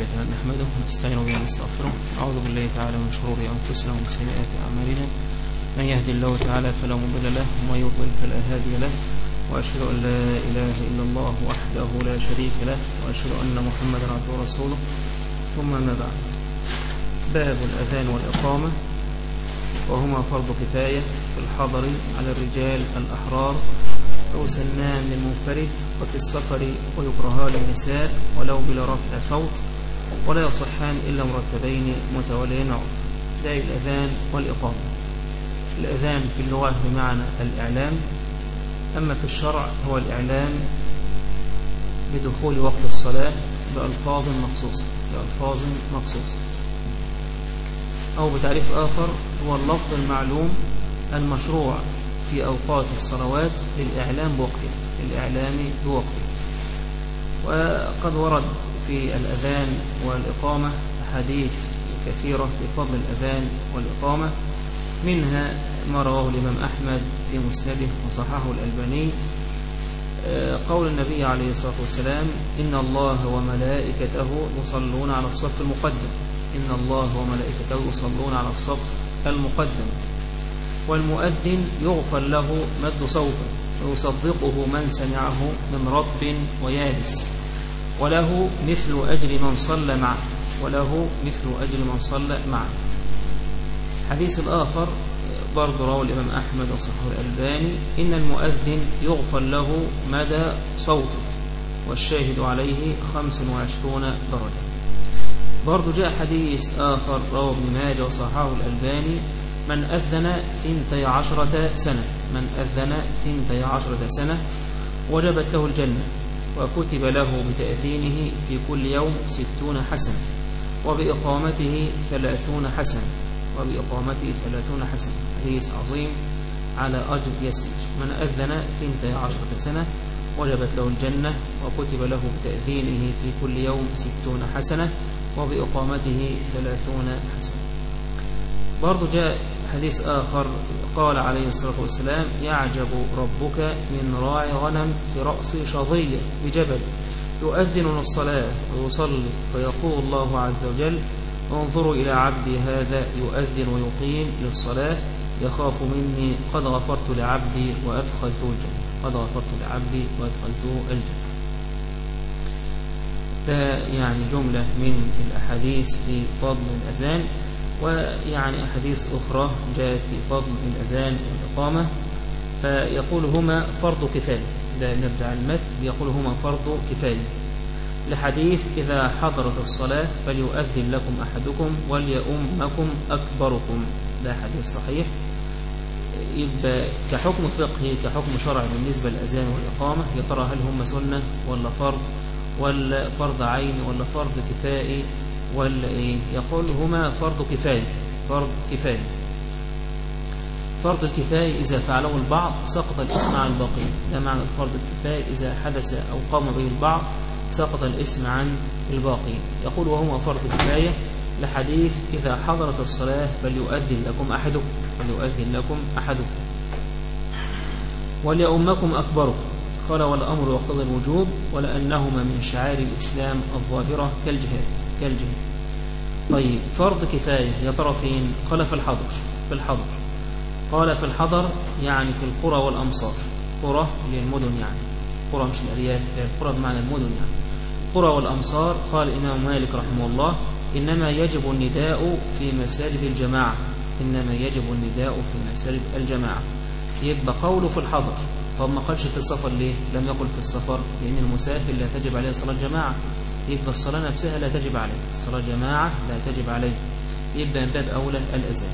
لله تعالى نحمده ونستعين به ونستغفره. أعوذ بالله تعالى من شرور أنفسنا ومن سيئات أعمالنا. من يهدي الله تعالى فلا مضل له ومن يضلل فلا هادي له. وأشهد أن لا إله إلا الله وحده لا شريك له وأشهد أن محمدا عبده ورسوله. ثم ما بعد. باب الأذان والإقامة وهما فرض كفاية في الحضر على الرجال الأحرار. ويسنان للمنفرد وفي السفر ويكرها للنساء ولو بلا رفع صوت. ولا يصحان إلا مرتبين متواليين عرف ده الأذان والإقامة. الأذان في اللغة بمعنى الإعلام أما في الشرع هو الإعلام بدخول وقت الصلاة بألفاظ مخصوصة بألفاظ مخصوصة. أو بتعريف آخر هو اللفظ المعلوم المشروع في أوقات الصلوات للإعلام بوقته للإعلام بوقته. وقد ورد في الأذان والإقامة أحاديث كثيرة في فضل الأذان والإقامة. منها ما رواه الإمام أحمد في مسنده وصححه الألباني. قول النبي عليه الصلاة والسلام إن الله وملائكته يصلون على الصف المقدم. إن الله وملائكته يصلون على الصف المقدم. والمؤذن يغفر له مد صوته ويصدقه من سمعه من رب ويابس. وله مثل أجر من صلى معه وله مثل أجر من صلى معه حديث الآخر برضه رواه الإمام أحمد وصححه الألباني إن المؤذن يغفر له مدى صوته والشاهد عليه خمس وعشرون درجة. برضه جاء حديث آخر رواه ابن ماجه وصححه الألباني من أذن ثنتي عشرة سنة. من أذن ثنتي عشرة سنة وجبت له الجنة. وكتب له بتأذينه في كل يوم ستون حسنة وبإقامته ثلاثون حسنة وبإقامته ثلاثون حسنة حديث عظيم على أجر يسير. من أذن ثنتي عشرة سنة وجبت له الجنة وكتب له بتأذينه في كل يوم ستون حسنة وبإقامته ثلاثون حسنة برضو جاء حديث آخر قال عليه الصلاة والسلام يعجب ربك من راعي غنم في رأس شظية بجبل يؤذن الصلاة ويصلي فيقول الله عز وجل انظروا إلى عبدي هذا يؤذن ويقيم للصلاة يخاف مني قد غفرت لعبدي وأدخلته الجنة قد غفرت لعبدي وأدخلته الجنة. ده يعني جملة من الأحاديث في فضل الأذان. ويعني أحاديث أخرى جاءت في فضل الأذان والإقامة فيقول هما فرض كفاية. ده نبدأ المتن يقول هما فرض كفاية. لحديث إذا حضرت الصلاة فليؤذن لكم أحدكم وليؤمكم أكبركم. ده حديث صحيح. يبقى كحكم فقهي كحكم شرعي بالنسبة للأذان والإقامة يا ترى هل هم سنة ولا فرض؟ ولا فرض عين ولا فرض كفائي؟ يقول هما فرض كفاية فرض كفاية. فرض الكفاية إذا فعله البعض سقط الإسم عن الباقي ده معنى فرض الكفاية إذا حدث أو قام به البعض سقط الإسم عن الباقي يقول وهما فرض كفاية لحديث إذا حضرت الصلاة فليؤذن لكم أحدكم فليؤذن لكم أحدكم. وليؤمكم أكبركم. قال والأمر يقتضي الوجوب ولأنهما من شعائر الإسلام الظاهرة كالجهاد. كالجهاد طيب فرض كفاية. يا ترى فين؟ قال في الحضر. في الحضر. قال في الحضر يعني في القرى والأمصار. قرى هي المدن يعني. قرى مش الأرياف القرى بمعنى المدن يعني. قرى والأمصار قال الإمام مالك رحمه الله إنما يجب النداء في مساجد الجماعة. إنما يجب النداء في مساجد الجماعة. يبقى قوله في الحضر. طب ما قالش في السفر ليه؟ لم يقل في السفر لأن المسافر لا تجب عليه صلاة جماعة يبقى الصلاة نفسها لا تجب عليه. الصلاة جماعة لا تجب عليه. يبقى من باب أولى الأذان.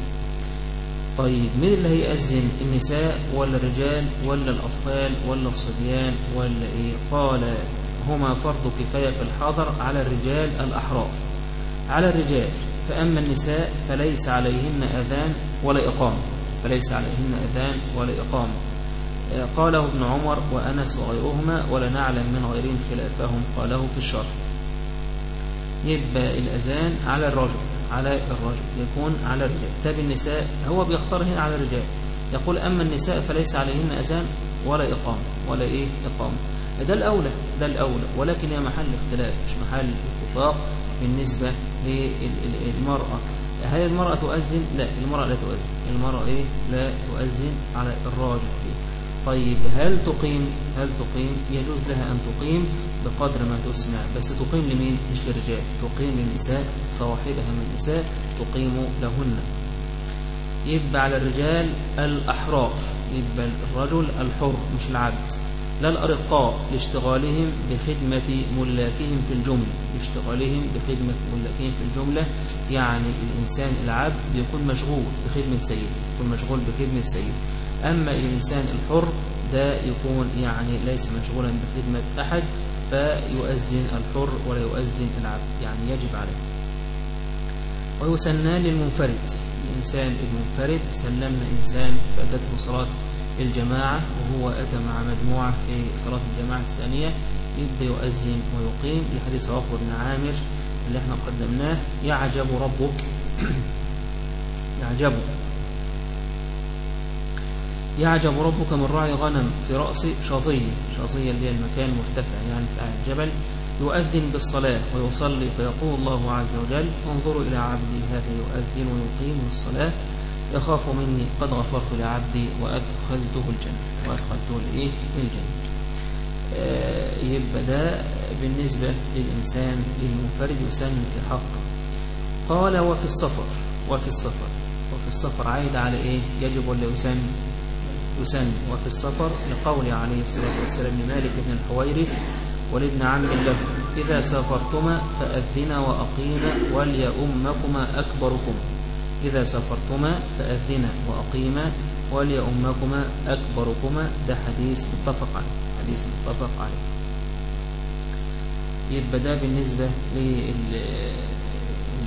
طيب مين اللي هيأذن؟ النساء ولا الرجال ولا الأطفال ولا الصبيان ولا إيه؟ قال هما فرض كفاية في الحضر على الرجال الأحرار. على الرجال. فأما النساء فليس عليهن أذان ولا إقامة. فليس عليهن أذان ولا إقامة. قاله ابن عمر وأنس وغيرهما ولا نعلم من غيرهم خلافهم قاله في الشرح. يبقى الأذان على الرجل على الرجل يكون على الرجال. تاب النساء هو بيختار هنا على الرجال. يقول أما النساء فليس عليهن أذان ولا إقامة ولا إيه؟ إقامة. ده الأولى ده الأولى. ولكن هي محل اختلاف مش محل اتفاق بالنسبة للمرأة. هل المرأة تؤذن؟ لا المرأة لا تؤذن. المرأة إيه؟ لا تؤذن على الراجح فيه طيب هل تقيم؟ هل تقيم؟ يجوز لها أن تقيم بقدر ما تسمع. بس تقيم لمين؟ مش للرجال. تقيم للنساء صواحبها من النساء تقيم لهن. يبقى على الرجال الأحرار. يبقى الرجل الحر مش العبد. لا الأرقاء لاشتغالهم بخدمة ملاكهم في الجملة. لاشتغالهم بخدمة ملاكهم في الجملة يعني الإنسان العبد بيكون مشغول بخدمة سيده يكون مشغول بخدمة سيده. أما الإنسان الحر ده يكون يعني ليس مشغولا بخدمة أحد فيؤذن الحر ولا يؤذن العبد يعني يجب عليه. ويسنى للمنفرد. الإنسان المنفرد سلمنا إنسان فأتته صلاة الجماعة وهو أتى مع مجموعة في صلاة الجماعة الثانية يبدأ يؤذن ويقيم. لحديث عقبة بن عامر اللي إحنا قدمناه يعجب ربك. يعجب يعجب ربك من راعي غنم في رأس شظية شظية اللي هي المكان المرتفع يعني في الجبل. يؤذن بالصلاة ويصلي فيقول الله عز وجل انظروا إلى عبدي هذا يؤذن ويقيم الصلاة. يخاف مني قد غفرت لعبدي وأدخلته الجنة. وأدخلته الإيه الجنة آه يبقى ده بالنسبة للإنسان المنفرد يسن في حقه قال وفي السفر وفي السفر وفي السفر عايد على إيه؟ يجب ولا يسن يسن وفي السفر لقول عليه الصلاة والسلام لمالك بن الحويرث ولابن عم له إذا سافرتما فأذنا وأقيما وليؤمكما أكبركما إذا سافرتما فأذنا وأقيما وليؤمكما أكبركما. ده حديث متفق عليه حديث متفق عليه. يبقى ده بالنسبة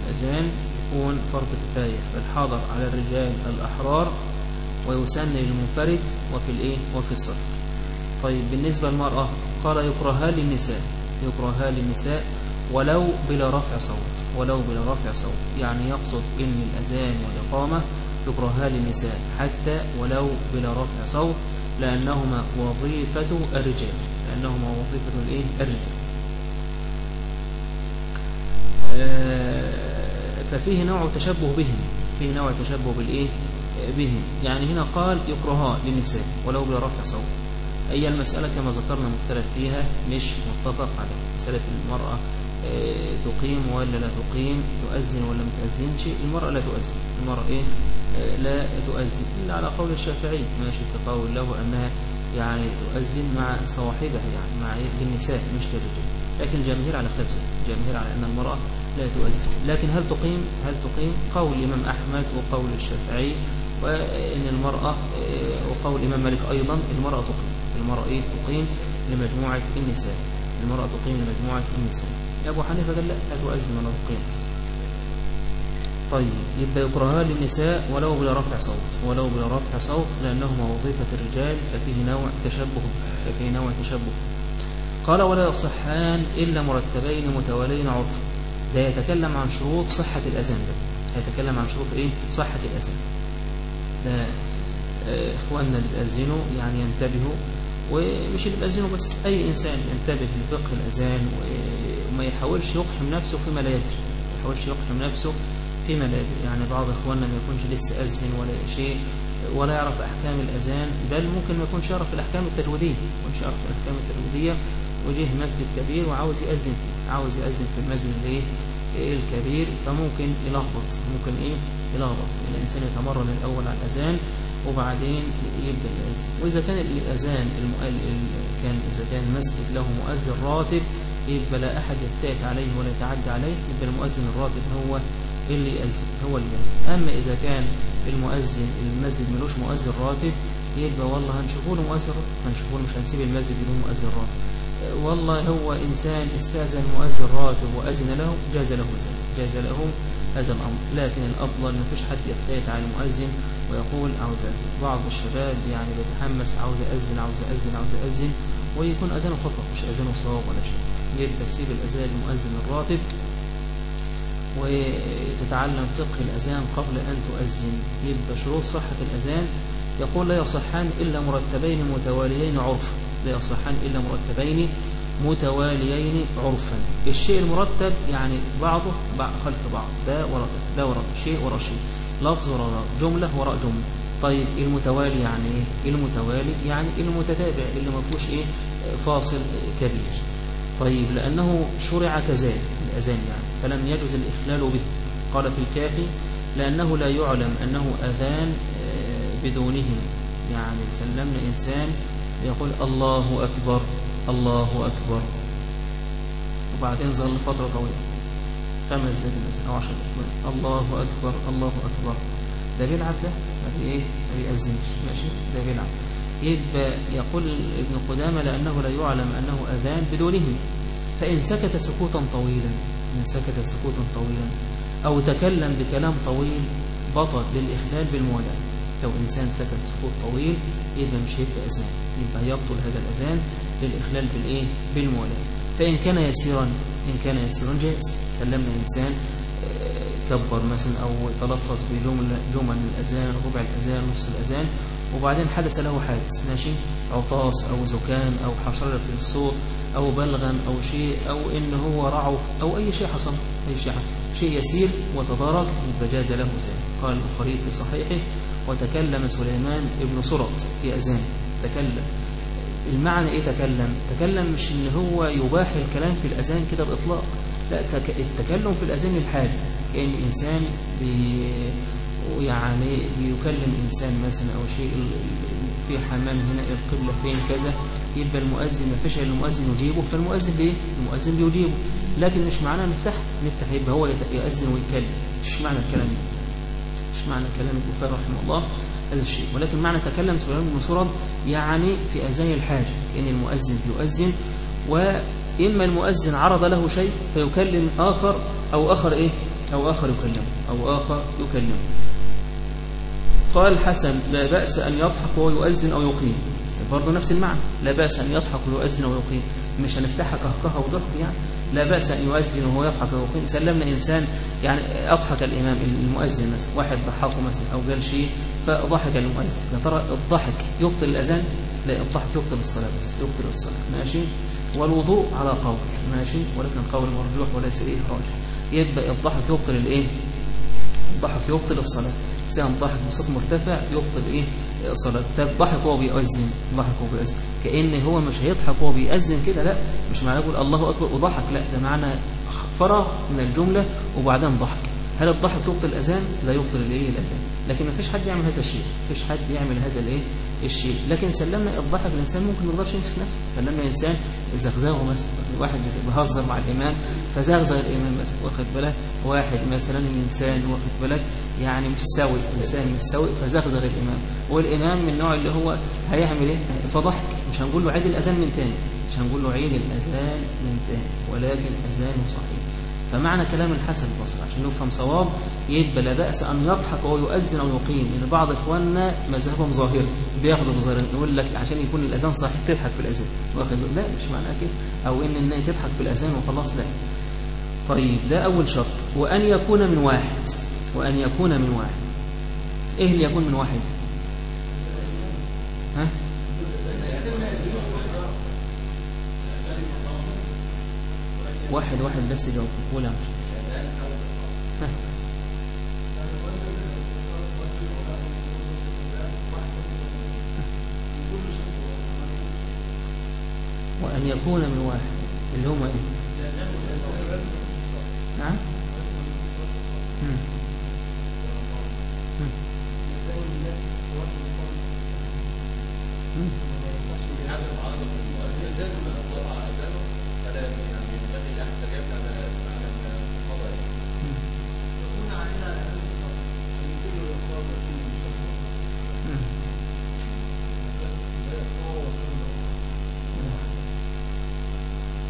للأذان يكون فرض كفاية فالحاضر على الرجال الأحرار. ويسن للمنفرد وفي الإيه؟ وفي الصف. طيب بالنسبة للمرأة قال يكرهها للنساء يكرهها للنساء ولو بلا رفع صوت ولو بلا رفع صوت. يعني يقصد إن الأذان والإقامة يكرهها للنساء حتى ولو بلا رفع صوت لأنهما وظيفة الرجال لأنهما وظيفة الإيه؟ الرجال. آه ففيه نوع تشبه بهم فيه نوع تشبه بالإيه؟ بهم يعني هنا قال يكرهها للنساء ولو بلا رفع صوت. أي المسألة كما ذكرنا مختلف فيها مش متفق على مسألة المرأة تقيم ولا لا تقيم تؤذن ولا ما تؤذنش. المرأة لا تؤذن. المرأة إيه؟ لا تؤذن. إلا على قول الشافعي ماشي في قول له أنها يعني تؤذن مع صواحبها يعني مع النساء مش للرجال لكن الجماهير على خلاف الجماهير على أن المرأة لا تؤذن. لكن هل تقيم؟ هل تقيم؟ قول الإمام أحمد وقول الشافعي وإن المرأة وقول الإمام مالك أيضا المرأة تقيم المرأة إيه؟ تقيم لمجموعة النساء المرأة تقيم لمجموعة النساء. أبو حنيفة قال لا تؤذن ولا تقيم طيب يبقى يكرهها للنساء ولو بلا رفع صوت ولو بلا رفع صوت لأنهما وظيفة الرجال ففيه نوع تشبه ففيه نوع تشبه. قال ولا يصحان إلا مرتبين متوالين عرفا ده يتكلم عن شروط صحة الأذان ده. يتكلم عن شروط إيه؟ صحة الأذان. إخواننا اللي بيأذنوا يعني ينتبهوا. ومش اللي بيأذنوا بس أي إنسان ينتبه لفقه الأذان وما يحاولش يقحم نفسه فيما لا يدري. ما يحاولش يقحم نفسه فيما لا يدري. يعني بعض إخواننا ما يكونش لسه أذن ولا شيء ولا يعرف أحكام الأذان بل ممكن ما يكونش يعرف الأحكام التجويدية ما يكونش يعرف الأحكام التجويدية وجه مسجد كبير وعاوز يأذن فيه. عاوز يأذن في المسجد الايه الكبير فممكن يلخبط ممكن إيه؟ يلخبط. الإنسان يتمرن الأول على الأذان وبعدين يبدأ يأذن وإذا كان الأذان كان إذا كان المسجد له مؤذن راتب يبقى لا أحد يفتات عليه ولا يتعدى عليه يبقى المؤذن الراتب هو اللي يأذن هو اللي يأذن. أما إذا كان المؤذن المسجد ملوش مؤذن راتب يبقى والله هنشوفه له مؤذن هنشوفه مش هنسيب المسجد بدون مؤذن راتب. والله هو إنسان استاذن مؤذن راتب وأذن له جاز له ذلك جاز له هذا الأمر لكن الأفضل ما فيش حد يفتات على المؤذن ويقول عاوز أذن. بعض الشباب يعني بيتحمس عاوز أذن عاوز أذن عاوز أذن ويكون أذانه خطأ مش أذانه صواب ولا شيء. يبقى تسيب الأذان المؤذن الراتب وتتعلم فقه الأذان قبل أن تؤذن. يبقى شروط صحة الأذان يقول لا يصحان إلا مرتبين متواليين عرفا لا يصلحان إلا مرتبين متواليين عرفا. الشيء المرتب يعني بعضه خلف بعض. ده وراء ده وراء شيء وراء شيء. لفظ وراء جملة وراء جملة. طيب المتوالي يعني إيه؟ المتوالي يعني المتتابع اللي ما فيهوش إيه؟ فاصل كبير. طيب لأنه شرع كذلك الأذان يعني. فلم يجوز الإخلال به. قال في الكافي لأنه لا يعلم أنه أذان بدونه. يعني سلمنا إنسان يقول الله أكبر الله أكبر. وبعدين ظل فترة طويلة. خمس دقائق مثلا أو عشر دقائق الله أكبر الله أكبر. ده بيلعب ده؟ ما في إيه؟ ما بيأذنش ماشي؟ ده بيلعب. يبقى يقول ابن قدامة لأنه لا يعلم أنه أذان بدونه فإن سكت سكوتا طويلا إن سكت سكوتا طويلا أو تكلم بكلام طويل بطل للإخلال بالموالاة لو إنسان سكت سكوت طويل يبقى مش هيبقى أذان. يبقى يبطل هذا الأذان للإخلال بالإيه؟ بالموالاة فإن كان يسيرا إن كان يسيرا جائز. سلمنا إنسان كبر مثلا أو تلفظ بجمل جمل الأذان ربع الأذان نص الأذان وبعدين حدث له حادث ماشي؟ عطاس أو زكام أو حشرة في الصوت أو بلغم أو شيء أو إن هو رعف أو أي شيء حصل أي شيء حصل. شيء يسير وتدارك فجاز له ذلك. قال البخاري في صحيحه وتكلم سليمان ابن سرط في أذان تكلم. المعنى إيه تكلم؟ تكلم مش إن هو يباح الكلام في الأذان كده بإطلاق. لا التكلم في الأذان الحالي كأن إنسان بي يعني بيكلم إنسان مثلا أو شيء في حمام هنا القبلة فين كذا يبقى المؤذن ما فيش المؤذن يجيبه فالمؤذن بإيه؟ المؤذن بيجيبه. لكن مش معناه نفتح؟ نفتح يبقى هو يأذن ويتكلم. مش معنى الكلام ده. مش معنى كلام البخاري رحمه الله الشيء. ولكن معنى تكلم سليمان بن سرد يعني في أذان الحاجة إن المؤذن يؤذن وإما المؤذن عرض له شيء فيكلم آخر أو آخر إيه؟ أو آخر يكلمه أو آخر يكلمه قال الحسن لا بأس أن يضحك وهو يؤذن أو يقيم. برضه نفس المعنى لا بأس أن يضحك ويؤذن أو يقيم. مش هنفتحها كهكها وضحك يعني. لا بأس أن يؤذن وهو يضحك ويقيم سلمنا إنسان يعني أضحك الإمام المؤذن مثلا واحد ضحكه مثلا أو قال شيء فضحك المؤذن يا ترى الضحك يبطل الأذان لا الضحك يبطل الصلاة بس يبطل الصلاة. ماشي؟ والوضوء على قول. ماشي؟ ولكن قول مرجوح وليس إيه راجح يبقى الضحك يبطل الإيه؟ الضحك يبطل الصلاة. إنسان ضحك بصوت مرتفع يبطل إيه؟ صلاة طب ضحك وهو بيأذن ضحك وهو بيأذن كأن هو مش هيضحك وهو بيأذن كده لا. مش معناه يقول الله أكبر وضحك لا. ده معنى فرغ من الجملة وبعدين ضحك. هل الضحك يبطل الأذان؟ لا يبطل الإيه الأذان. لكن ما فيش حد يعمل هذا الشيء. ما فيش حد يعمل هذا الإيه؟ الشيء. لكن سلمنا الضحك الإنسان ممكن ما يقدرش يمسك نفسه. سلمنا إنسان زغزغه مثلا. واحد بيهزر مع الإمام فزغزغ الإمام مثلا. واخد بالك؟ واحد مثلا إنسان واخد بالك؟ يعني مش سوي إنسان مش سوي فزغزغ الإمام والإمام من النوع اللي هو هيعمل إيه؟ فضحك. مش هنقول له عيد الأذان من تاني. مش هنقول له عيد الأذان من تاني. ولكن أذانه صحيح. فمعنى كلام الحسن البصري عشان نفهم صواب يبقى لا بأس أن يضحك أو يؤذن أو يقيم. لأن بعض إخواننا مذهبهم ظاهر بياخدوا بظاهر. يقول لك عشان يكون الأذان صحيح تضحك في الأذان. واخد؟ لا مش معنى كده. أو إن الناس تضحك في الأذان وخلاص لا. طيب ده أول شرط. وأن يكون من واحد. وأن يكون من واحد. إيه اللي يكون من واحد؟ ها؟ واحد واحد بس جاوب ولا وأن يكون من واحد اللي هم إيه؟ نعم مم. مم. مم.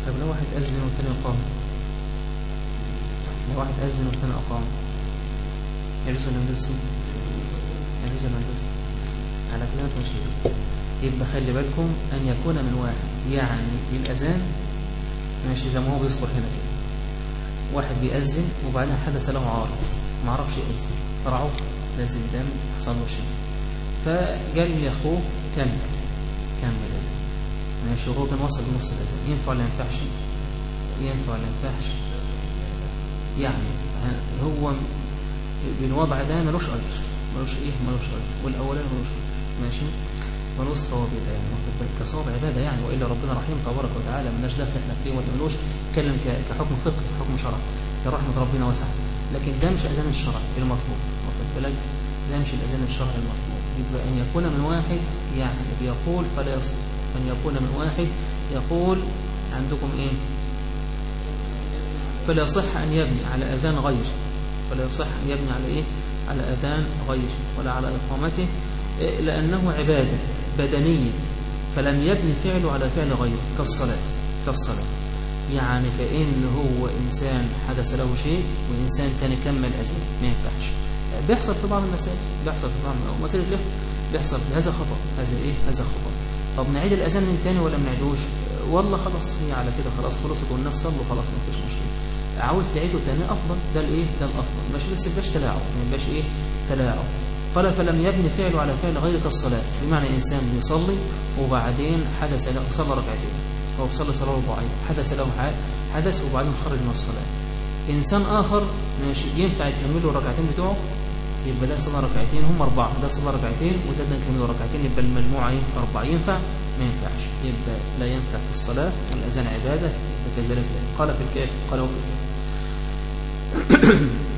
طب لو واحد أذن والتاني أقام لو واحد أذن والتاني أقام يجوز ولا يجوز يجوز ولا يجوز على كده مش يبقى خلي بالكم أن يكون من واحد. يعني الأذان ماشي زي ما هو بيذكر هنا. كده واحد بيأذن وبعدين حدث له عارض ما عرفش يأذن. فرعه لازم دم حصل له شيء. فقال لأخوه كمل. كمل أذن ماشي وهو كان وصل لنص الأذان. ينفع ولا ينفعش؟ ينفع ولا ينفعش؟ يعني هو بالوضع ده ملوش أجر ملوش إيه؟ ملوش أجر والأولاني ملوش أجر ماشي؟ ملوش صواب الآن كصواب عبادة يعني. وإلا ربنا رحيم تبارك وتعالى ملناش دخل إحنا فيه ولا ملوش. اتكلم كحكم فقه حكم شرع. كرحمة ربنا وسعت لكن ده مش أذان الشرع المطلوب. واخد بالك؟ ده مش الأذان الشرع المطلوب. يبقى أن يكون من واحد يعني بيقول فلا يصح أن يكون من واحد يقول عندكم إيه؟ فلا يصح أن يبني على أذان غير. فلا يصح أن يبني على إيه؟ على أذان غير ولا على إقامته إيه؟ لأنه عبادة بدنية فلم يبني فعله على فعل غيره كالصلاة كالصلاة. يعني كأن هو إنسان حدث له شيء وإنسان تاني كمل أذان ما ينفعش. بيحصل في بعض المساجد بيحصل في بعض المساجد له بيحصل هذا خطأ هذا إيه؟ هذا خطأ. طب نعيد الأذان من تاني ولا ما نعيدوش؟ والله خلاص هي على كده خلاص خلصت والناس صلوا خلاص ما فيش مشكلة. عاوز تعيده تاني أفضل ده الإيه؟ ده الأفضل. مش بس يبقاش تلاعب ما يبقاش إيه؟ تلاعب. قال فلم يبني فعله على فعل غير كالصلاة بمعنى إنسان بيصلي وبعدين حدث له صلى ركعتين. هو صلى صلاة رباعية حدث له حدث وبعدين خرج من الصلاة. إنسان آخر ماشي ينفع يكمل له الركعتين بتوعه؟ يبقى ده صلى ركعتين هم أربعة. ده صلى ركعتين وده ده يكمل ركعتين يبقى المجموعة إيه؟ أربعة. ينفع؟ ما ينفعش. يبقى لا ينفع في الصلاة والأذان عبادة وكذلك قال في الكافر قال وفي الكافر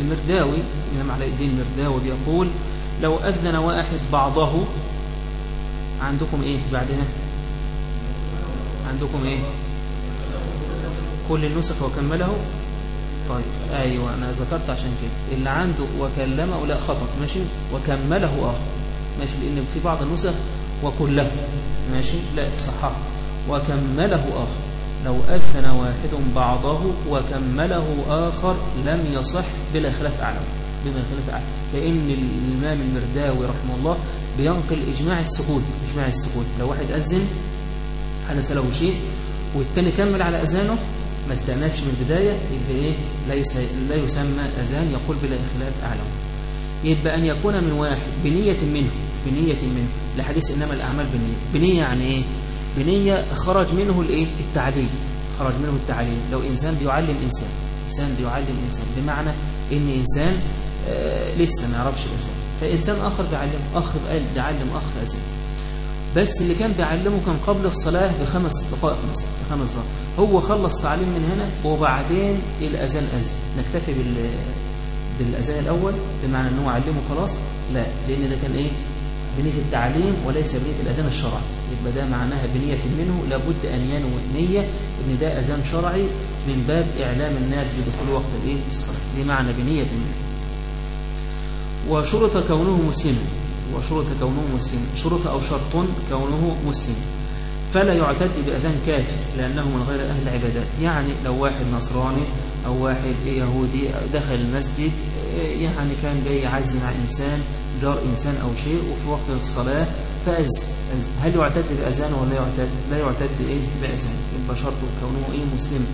المرداوي الإمام علاء الدين المرداوي بيقول لو أذن واحد بعضه عندكم إيه بعدها؟ عندكم إيه؟ كل النسخ وكمله؟ طيب أيوة أنا ذكرت عشان كده. اللي عنده وكلمه لا خطأ ماشي؟ وكمله آخر ماشي؟ لأن في بعض النسخ وكله ماشي؟ لا صحح وكمله آخر. لو أذن واحد بعضه وكمله آخر لم يصح بلا خلاف أعلم. بما خلاف أعلم. كأن الإمام المرداوي رحمه الله بينقل إجماع السكوت إجماع السكوت. لو واحد أذن حدث له شيء والتاني كمل على أذانه ما استأنفش من البداية يبقى إيه؟ ليس لا يسمى أذان يقول بلا خلاف أعلم. يبقى أن يكون من واحد بنية منه بنية منه. لحديث إنما الأعمال بنية بنية يعني إيه؟ بنية خرج منه الإيه؟ التعليم. خرج منه التعليم. لو إنسان بيعلم إنسان. إنسان بيعلم إنسان. بمعنى إن إنسان آه لسه ما يعرفش الإنسان. فإنسان آخر بيعلم. أخ بيعلم أخ أذان بس اللي كان بيعلمه كان قبل الصلاة بخمس دقائق مثلا بخمس دقائق. هو خلص تعليم من هنا وبعدين الأذان أذن نكتفي بال بالأذان الأول بمعنى أنه علمه خلاص؟ لا. لأن ده كان إيه؟ بنية التعليم وليس بنية الأذان الشرعي. يبقى ده معناها بنية منه لابد أن ينوي نية أن ده أذان شرعي من باب إعلام الناس بدخول وقت الإيه؟ الصلاة. دي معنى بنية منه وشرط كونه مسلما وشرط كونه مسلما شرط أو شرط كونه مسلما فلا يعتد بأذان كافر لأنه من غير أهل العبادات. يعني لو واحد نصراني أو واحد يهودي دخل المسجد يعني كان جاي يعزي مع إنسان جار إنسان أو شيء وفي وقت الصلاة فأذن هل يعتد بأذان ولا يعتد؟ لا يعتد إيه؟ بأذان. يبقى شرطه كونه إيه؟ مسلم.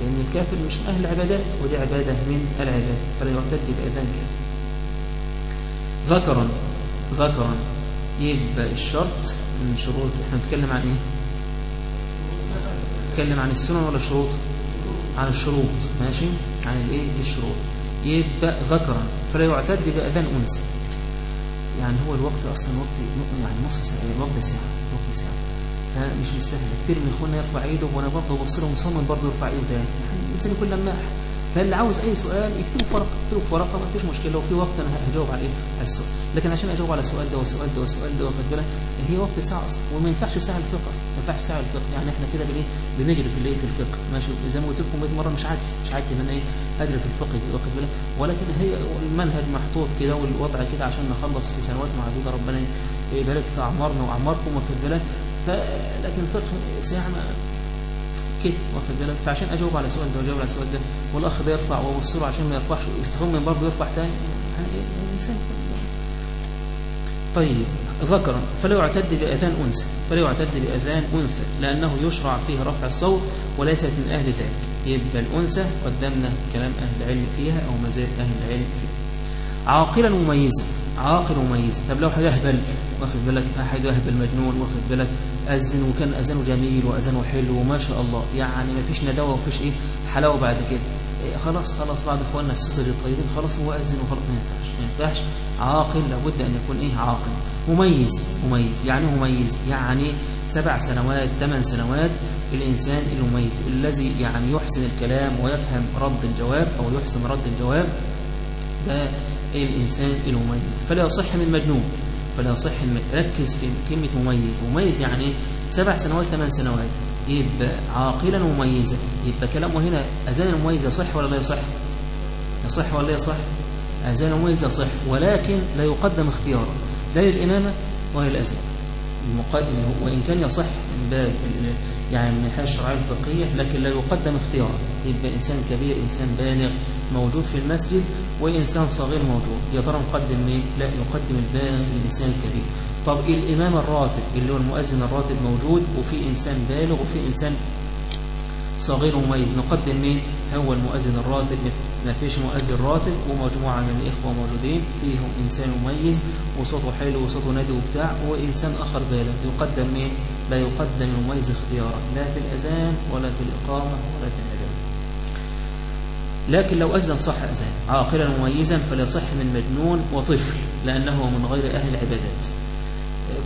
لأن الكافر مش أهل العبادات ودي عبادة من العباد فلا يعتد بأذان كافر. ذكرا. ذكرا. يبقى الشرط من شروط. إحنا بنتكلم عن إيه؟ نتكلم عن السنن ولا الشروط؟ عن الشروط. ماشي؟ عن الإيه؟ الشروط. يبقى ذكرا فلا يعتد بأذان أنثى يعني هو الوقت أصلا وقت يعني نص ساعة وقت ساعة وقت ساعة. فمش مستاهل كتير من إخواننا يرفع إيده وأنا برضه ببص له مصمم برضه يرفع إيده. يعني الإنسان يكون لماح فاللي عاوز أي سؤال يكتبه في ورقة يكتبه في ورقة ما فيش مشكلة. لو في وقت أنا هجاوب على إيه السؤال. لكن عشان أجاوب على السؤال ده والسؤال ده والسؤال ده واخد بالك هي وقت ساعة أصلا. وما ينفعش ساعة الفقه أصلا. ما ينفعش ساعة الفقه. يعني إحنا كده بالايه بنجري في الايه في الفقه. ماشي؟ زي ما قلت لكم 100 مرة مش عادي مش عادي إن أنا إيه ادرك الفقه واخد بالك؟ ولكن هي المنهج محطوط كده والوضع كده عشان نخلص في سنوات معدوده ربنا يبارك في أعمارنا وأعماركم واخد بالك؟ فلكن الفقه ساعة كده واخد بالك؟ فعشان أجاوب على سؤال ده وأجاوب على سؤال ده والأخ ده يرفع وابص له عشان ما يرفعش ويستخدم برضه يرفع تاني. يعني إيه؟ الانسان طيب ذكرا فلا يعتد بأذان أنثى فلا يعتد بأذان أنثى لأنه يشرع فيه رفع الصوت وليست من أهل ذلك. يبقى الأنثى قدمنا كلام أهل العلم فيها أو مزايا أهل العلم فيها. عاقلا مميزا عاقل مميز طب لو هيهبل واخد بالك؟ هيهبل مجنون واخد بالك؟ أذن وكان أذانه جميل وأذانه حلو وما شاء الله. يعني ما فيش ندوة ومفيش إيه؟ حلاوة بعد كده. خلاص خلاص بعد إخواننا السوسة الطيبين خلاص هو أذن وخلاص ما ينفعش ما ينفعش. عاقل لابد أن يكون إيه؟ عاقل. مميز مميز. يعني مميز؟ يعني سبع سنوات ثمان سنوات الإنسان المميز الذي يعني يحسن الكلام ويفهم رد الجواب أو يحسن رد الجواب. ده الإنسان المميز. فلا يصح من مجنون فلا يصح ركز في كلمة مميز. مميز يعني سبع سنوات ثمان سنوات. يبقى عاقلا ومميزا. يبقى كلامه هنا أذان المميز يصح ولا لا يصح؟ يصح ولا لا يصح؟ أذان المميز يصح ولكن لا يقدم اختيارا لا للإمامة ولا للأذان. وإن كان يصح من باب يعني من الناحيه الشرعيه الفقهيه لكن لا يقدم اختيارا يبقى إنسان كبير إنسان بالغ موجود في المسجد وإنسان صغير موجود. يا ترى نقدم مين؟ لا نقدم البالغ للانسان الكبير. طب الإمام الراتب؟ اللي هو المؤذن الراتب موجود وفي إنسان بالغ وفي إنسان صغير مميز نقدم مين؟ هو المؤذن الراتب. ما فيش مؤذن راتب ومجموعة من الإخوة موجودين. فيهم إنسان مميز وصوته حلو وصوته نادي وبتاع وإنسان آخر بالغ يقدم مين؟ لا يقدم المميز اختيارا. لا في الأذان ولا في الإقامة ولا في الأذان لكن لو أذن صح أذان. عاقلا مميزا فلا يصح من مجنون وطفل لأنه من غير أهل العبادات.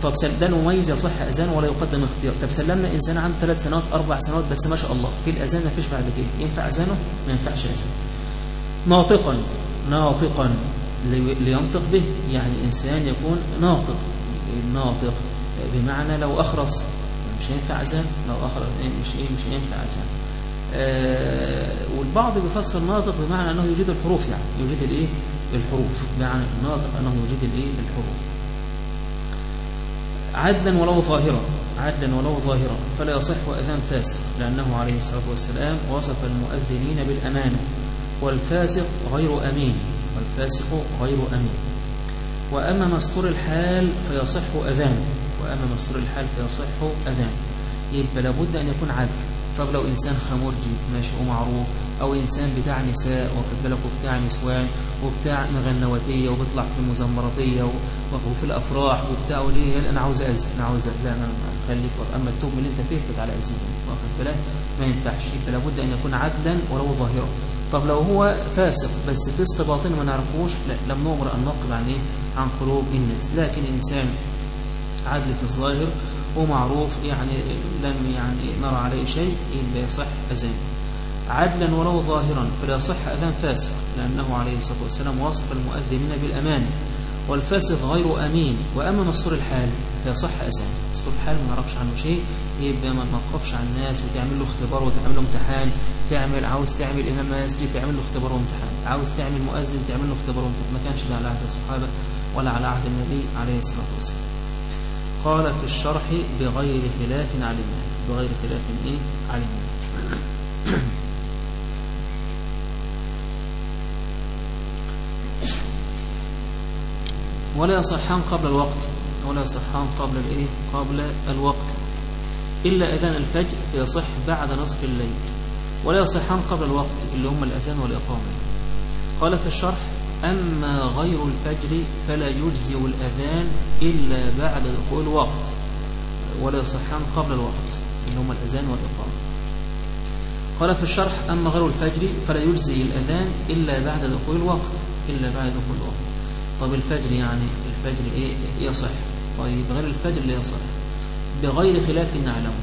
طب ده المميز يصح أذان ولا يقدم اختيار. طب سلمنا إنسان عنده ثلاث سنوات أربع سنوات بس ما شاء الله. في الأذان ما فيش بعد كده. ينفع أذانه؟ ما ينفعش أذانه. ناطقا. ناطقا لينطق به. يعني إنسان يكون ناطق. ناطق. بمعنى لو أخرس. مش هينفع أذان. لو أخرس. مش إيه مش هينفع أذان. آه والبعض بيفسر ناطق بمعنى أنه يوجد الحروف يعني. يوجد الإيه؟ الحروف. بمعنى ناطق أنه يوجد الإيه؟ الحروف. عدلا ولو ظاهرا عدلا ولو ظاهرا فلا يصح أذان فاسق لأنه عليه الصلاة والسلام وصف المؤذنين بالأمانة والفاسق غير أمين والفاسق غير أمين. وأما مستور الحال فيصح أذان وأما مستور الحال فيصح أذان. يبقى لابد أن يكون عدل طب لو إنسان خمرجي ماشي ومعروف أو إنسان بتاع نساء واخد بالك وبتاع نسوان وبتاع مغنواتية وبيطلع في المزمراتية وفي الأفراح وبتاع وليه؟ أنا عاوز أذن أنا عاوز لا أنا خليك أما التوب اللي أنت فيه فتعالى أذن واخد بالك؟ ما ينفعش. يبقى لابد أن يكون عدلا ولو ظاهرا. طب لو هو فاسق بس فسق باطن ما نعرفوش لا لم نؤمر أن نقب عن إيه عن قلوب الناس. لكن إنسان عدل في الظاهر ومعروف يعني لم يعني نرى عليه شيء إلا يصح أذان عدلا ولو ظاهرا فلا يصح أذان فاسق لأنه عليه الصلاة والسلام وصف المؤذنين بالأمان. والفاسق غير أمين وأما مصور الحال فيصح أذان مصور الحال ما نعرفش عنه شيء يبقى ما تنقفش على الناس وتعمل له اختبار وتعمل له امتحان. تعمل عاوز تعمل إمام مسجد تعمل له اختبار وامتحان. عاوز تعمل مؤذن تعمل له اختبار وامتحان. ما كانش ده على عهد الصحابة ولا على عهد النبي عليه الصلاة والسلام. قال في الشرح بغير خلاف علمنا بغير خلاف إيه؟ علمنا ولا يصحان قبل الوقت ولا يصحان قبل الإيه؟ قبل الوقت. إلا أذان الفجر فيصح بعد نصف الليل ولا يصحان قبل الوقت اللي هم الأذان والإقامة. قال في الشرح أما غير الفجر فلا يجزئ الأذان إلا بعد دخول الوقت ولا يصحان قبل الوقت اللي هم الأذان والإقامة. قال في الشرح أما غير الفجر فلا يجزئ الأذان إلا بعد دخول الوقت إلا بعد دخول الوقت. طب الفجر يعني الفجر إيه يصح. طيب غير الفجر لا يصح. بغير خلاف نعلم.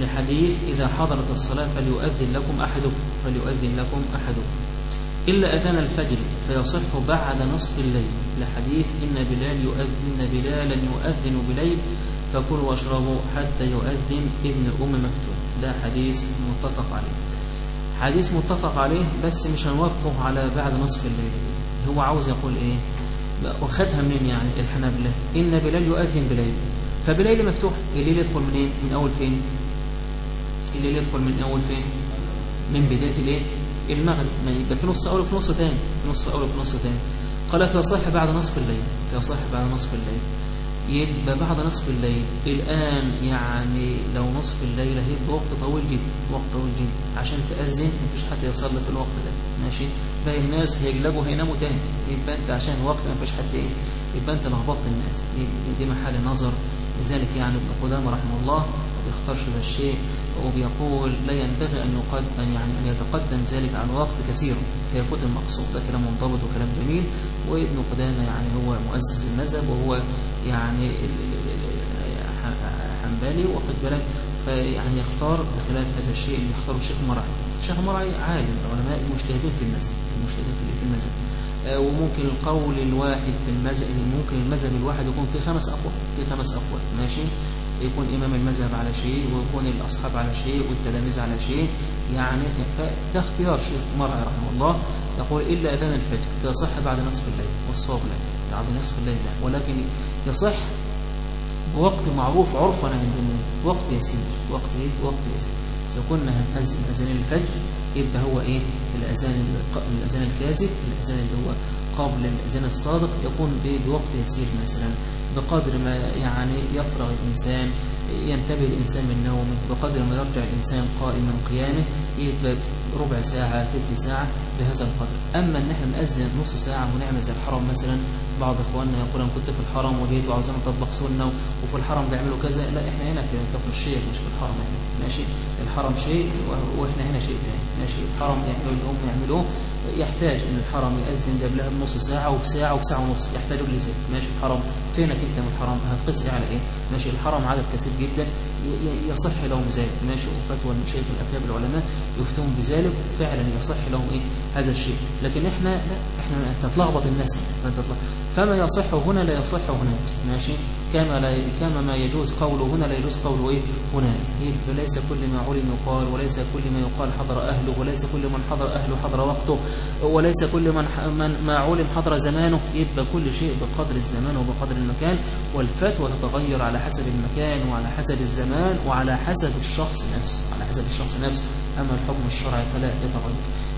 لحديث إذا حضرت الصلاة فليؤذن لكم أحدكم فليؤذن لكم أحدكم. إلا أذان الفجر فيصح بعد نصف الليل. لحديث إن بلال يؤذن بلالا يؤذن بليل فكلوا واشربوا حتى يؤذن ابن أم مكتوم. ده حديث متفق عليه. حديث متفق عليه بس مش هنوافقه على بعد نصف الليل. هو عاوز يقول إيه؟ وخدها منين يعني الحنابلة؟ إن بلال يؤذن بليل. فبليل مفتوح. الليل يدخل منين؟ من أول فين؟ الليل يدخل من أول فين؟ من بداية الإيه؟ المغرب. ما يبقى في نص أول وفي نص تاني. في نص أول وفي نص تاني. قال فيصح بعد نصف الليل. فيصح بعد نصف الليل. يبقى بعد نصف الليل. الآن يعني لو نصف الليل هيبقى وقت طويل جدا. وقت طويل جدا. عشان تأذن مفيش حد يصلي في الوقت ده. ماشي؟ باقي الناس هيجلبوا هيناموا تاني. يبقى انت عشان وقت مفيش حد إيه يبقى انت لخبطت الناس. دي, محل نظر. لذلك يعني ابن قدامة رحمه الله ما بيختارش هذا الشيء وبيقول لا ينبغي أن يقدم يعني أن يتقدم ذلك عن وقت كثير. فيفوت المقصود ده كلام منضبط وكلام جميل. وابن قدامة يعني هو مؤسس المذهب وهو يعني حنبلي واخد بالك فيعني يختار بخلاف هذا الشيء اللي يختاره الشيخ مرعي الشيخ مرعي عالم العلماء المجتهدين في المذهب المجتهدين في المذهب. آه، وممكن القول الواحد في المذهب ممكن المذهب الواحد يكون فيه خمس أقوال فيه خمس أقوال ماشي؟ يكون إمام المذهب على شيء ويكون الأصحاب على شيء والتلاميذ على شيء. يعني ده اختيار شيخ مرعي رحمه الله يقول إلا أذان الفجر يصح بعد نصف الليل والصواب لا بعد نصف الليل لا. ولكن يصح بوقت معروف عرفا عند الناس وقت يسير وقت إيه؟ وقت يسير. إذا كنا هنأذن أذان الفجر يبقى هو إيه؟ الأذان الأذان الكاذب الأذان اللي هو قبل الأذان الصادق يكون بوقت يسير مثلا بقدر ما يعني يفرغ الإنسان ينتبه الإنسان من نومه بقدر ما يرجع الإنسان قائم من قيامه يبقى ربع ساعة ثلث ساعة بهذا القدر. أما أن إحنا نأذن نص ساعة ونعمل زي الحرم مثلا بعض إخواننا يقول أنا كنت في الحرم وجيت وعاوزين نطبق سنة وفي الحرم بيعملوا كذا. لا إحنا هنا في كفر الشيخ مش في الحرم. إحنا ماشي. الحرم شيء وإحنا هنا شيء ثاني ماشي. الحرم يعملوا اللي هم يعملوه. يحتاج إن الحرم يأذن قبلها بنص ساعة وبساعة وبساعة ونص يحتاجوا لزي ماشي الحرم فينك أنت من الحرم؟ هتقيس على إيه؟ ماشي الحرم عدد كثير جدا يصح لهم ذلك ماشي وفتوى المشايخ الاكابر العلماء يفتون بذلك فعلا يصح لهم إيه؟ هذا الشيء. لكن إحنا لا إحنا تتلخبط الناس فما يصح هنا لا يصح هناك ماشي؟ كما لا كما ما يجوز قوله هنا لا يجوز قوله إيه؟ هناك إيه؟ ليس كل ما علم يقال وليس كل ما يقال حضر أهله وليس كل من حضر أهله حضر وقته وليس كل من, من ما علم حضر زمانه. يبقى كل شيء بقدر الزمان وبقدر المكان والفتوى تتغير على حسب المكان وعلى حسب الزمان وعلى حسب الشخص نفسه على حسب الشخص نفسه. أما الحكم الشرعي فلا يتغير.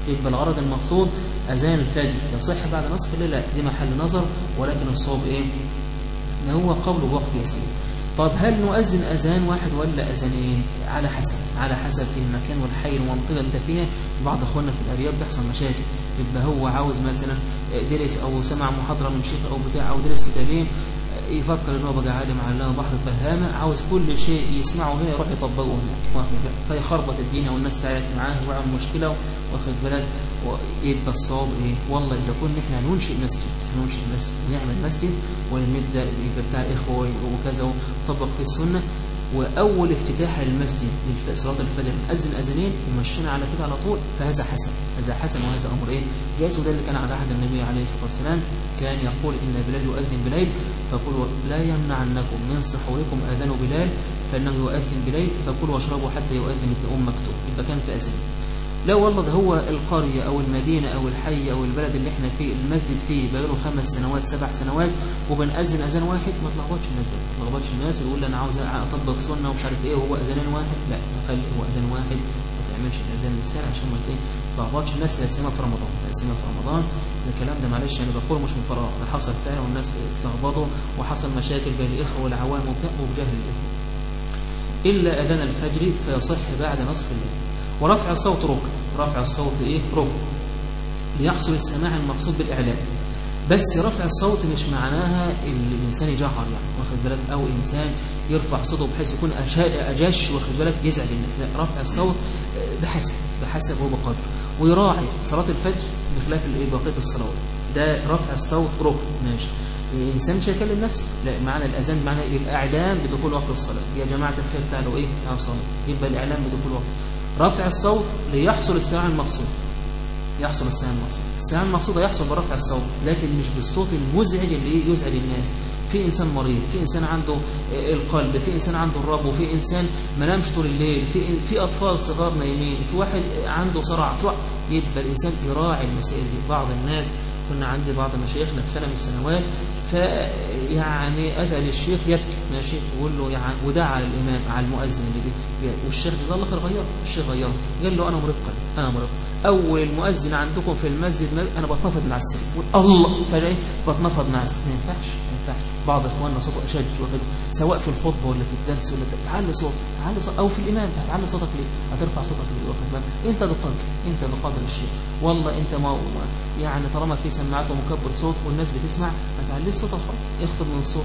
يبقى الغرض المقصود أذان الفجر يصح بعد نصف الليل دي محل نظر ولكن الصواب إيه؟ ما هو قوله وقت يسير. طب هل نؤذن أذان واحد ولا أذانين؟ على حسب على حسب المكان والحي والمنطقة اللي انت فيها. بعض أخواننا في الأرياف بيحصل مشاكل. يبقى هو عاوز مثلا درس أو سمع محاضرة من شيخ أو بتاع أو درس كتابين يفكر إن هو بقى عالم علامه بحر فهامه عاوز كل شيء يسمعه هنا يروح يطبقه هنا فيخربط الدنيا والناس تعرف معاه ويعمل مشكلة واخد بالك؟ ويبقى الصواب إيه؟ والله إذا كنا إحنا ننشئ مسجد ننشئ مسجد نعمل مسجد ونبدا يبقى بتاع إخوة وكذا وطبق في السنة. وأول افتتاح للمسجد لصلاه الفجر نأذن اذانين ومشينا على كده على طول فهذا حسن هذا حسن وهذا أمر إيه؟ جائز وده اللي كان على عهد النبي عليه الصلاة والسلام كان يقول إن بلال يؤذن بليل فقولوا لا يمنعنكم من سحوركم أذان بلال فإنه يؤذن بليل فكلوا واشربوا حتى يؤذن ابن ام مكتوب. يبقى كان في اذان لا والله ده هو القرية أو المدينة أو الحي أو البلد اللي إحنا فيه المسجد فيه بقاله خمس سنوات سبع سنوات وبنأذن أذان واحد ما تلخبطش الناس بقى. ما تلخبطش الناس ويقول أنا عاوز أطبق سنة ومش عارف إيه وهو أذان واحد؟ لا خلي هو أذان واحد ما تعملش الأذان للسنة عشان ما تلخبطش الناس تقسمها في رمضان تقسمها في رمضان. الكلام ده معلش يعني بقول مش من فراغ ده حصل فعلا والناس اتلخبطوا وحصل مشاكل بين الإخوة والعوام وبجهل الإخوة. إلا أذان الفجر فيصح بعد نصف الليل. ورفع الصوت ركن. رفع الصوت إيه؟ ركن. ليحصل السماع المقصود بالاعلام بس رفع الصوت مش معناها الإنسان يجهر يعني. واخد بالك؟ أو إنسان يرفع صوته بحيث يكون أجش واخد بالك؟ يزعج الناس. لا رفع الصوت بحسب بحسب هو بقدر ويراعي صلاة الفجر بخلاف الايه بقية الصلوات. ده رفع الصوت ركن. ماشي. الإنسان مش هيكلم نفسه. لا معنى الأذان معنى الاعلام بدخول وقت الصلاة. يا جماعة الخير تعالوا إيه؟ يا صلاة. يبقى الاعلام بدخول وقت. رفع الصوت ليحصل السماع المقصود. يحصل السماع المقصود. السماع المقصود يحصل برفع الصوت لكن مش بالصوت المزعج اللي يزعج الناس. في إنسان مريض في إنسان عنده القلب في إنسان عنده الرب وفي إنسان ما نامش طول الليل في في أطفال صغار نايمين في واحد عنده صرع في واحد يبقى الإنسان يراعي المسائل دي. بعض الناس كنا عندي بعض مشايخنا في سنة من السنوات فيعني أتى للشيخ يبكي ماشي؟ يقول له يعني ودعا على الإمام على المؤذن اللي بي والشيخ جزاه الله خير غيره الشيخ غيره. قال له أنا قلب أنا مريض. أول المؤذن عندكم في المسجد أنا بتنفض من على السرير الله فجأة بتنفض مع السرير ما ينفعش ما ينفعش. بعض إخواننا صوته أشد سواء في الخطبة ولا في الدرس ولا تعلي صوت تعلي صوت أو في الإمام هتعلي صوتك ليه هترفع صوتك ليه واخد بالك أنت بقدر أنت بقدر الشيء والله أنت ما يعني طالما في سماعات ومكبر صوت والناس بتسمع ما تعليش صوتك خالص اخفض من الصوت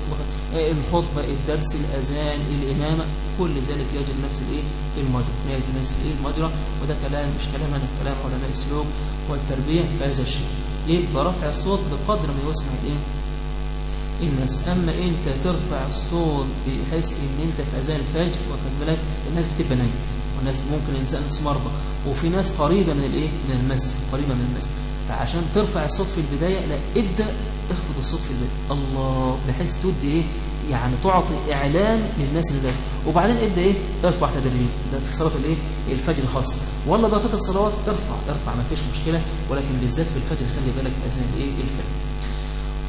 الخطبه الدرس الأذان الإمامة كل ذلك يجد نفس الإيه؟ المجرى. يجد نفس الإيه؟ المجرى. وده كلام مش كلام أنا كلام علماء السلوك والتربية في هذا الشيء. يبقى رفع الصوت بقدر ما يسمع الإيه؟ الناس. أما أنت ترفع الصوت بحيث إن أنت في أذان الفجر واخد بالك؟ الناس بتبقى نايمة. والناس ممكن الإنسان مرضى وفي ناس قريبة من الإيه؟ من المسجد قريبة من المسجد. فعشان ترفع الصوت في البداية لا ابدأ اخفض الصوت في البداية. الله بحيث تدي إيه؟ يعني تعطي إعلان للناس اللي داخل. وبعدين ابدأ إيه؟ ارفع تدريجيا ده في صلاة الإيه؟ الفجر الخاصه والله بقيه الصلوات ارفع ارفع ما فيش مشكلة. ولكن بالذات في الفجر خلي بالك أذان الايه الفجر.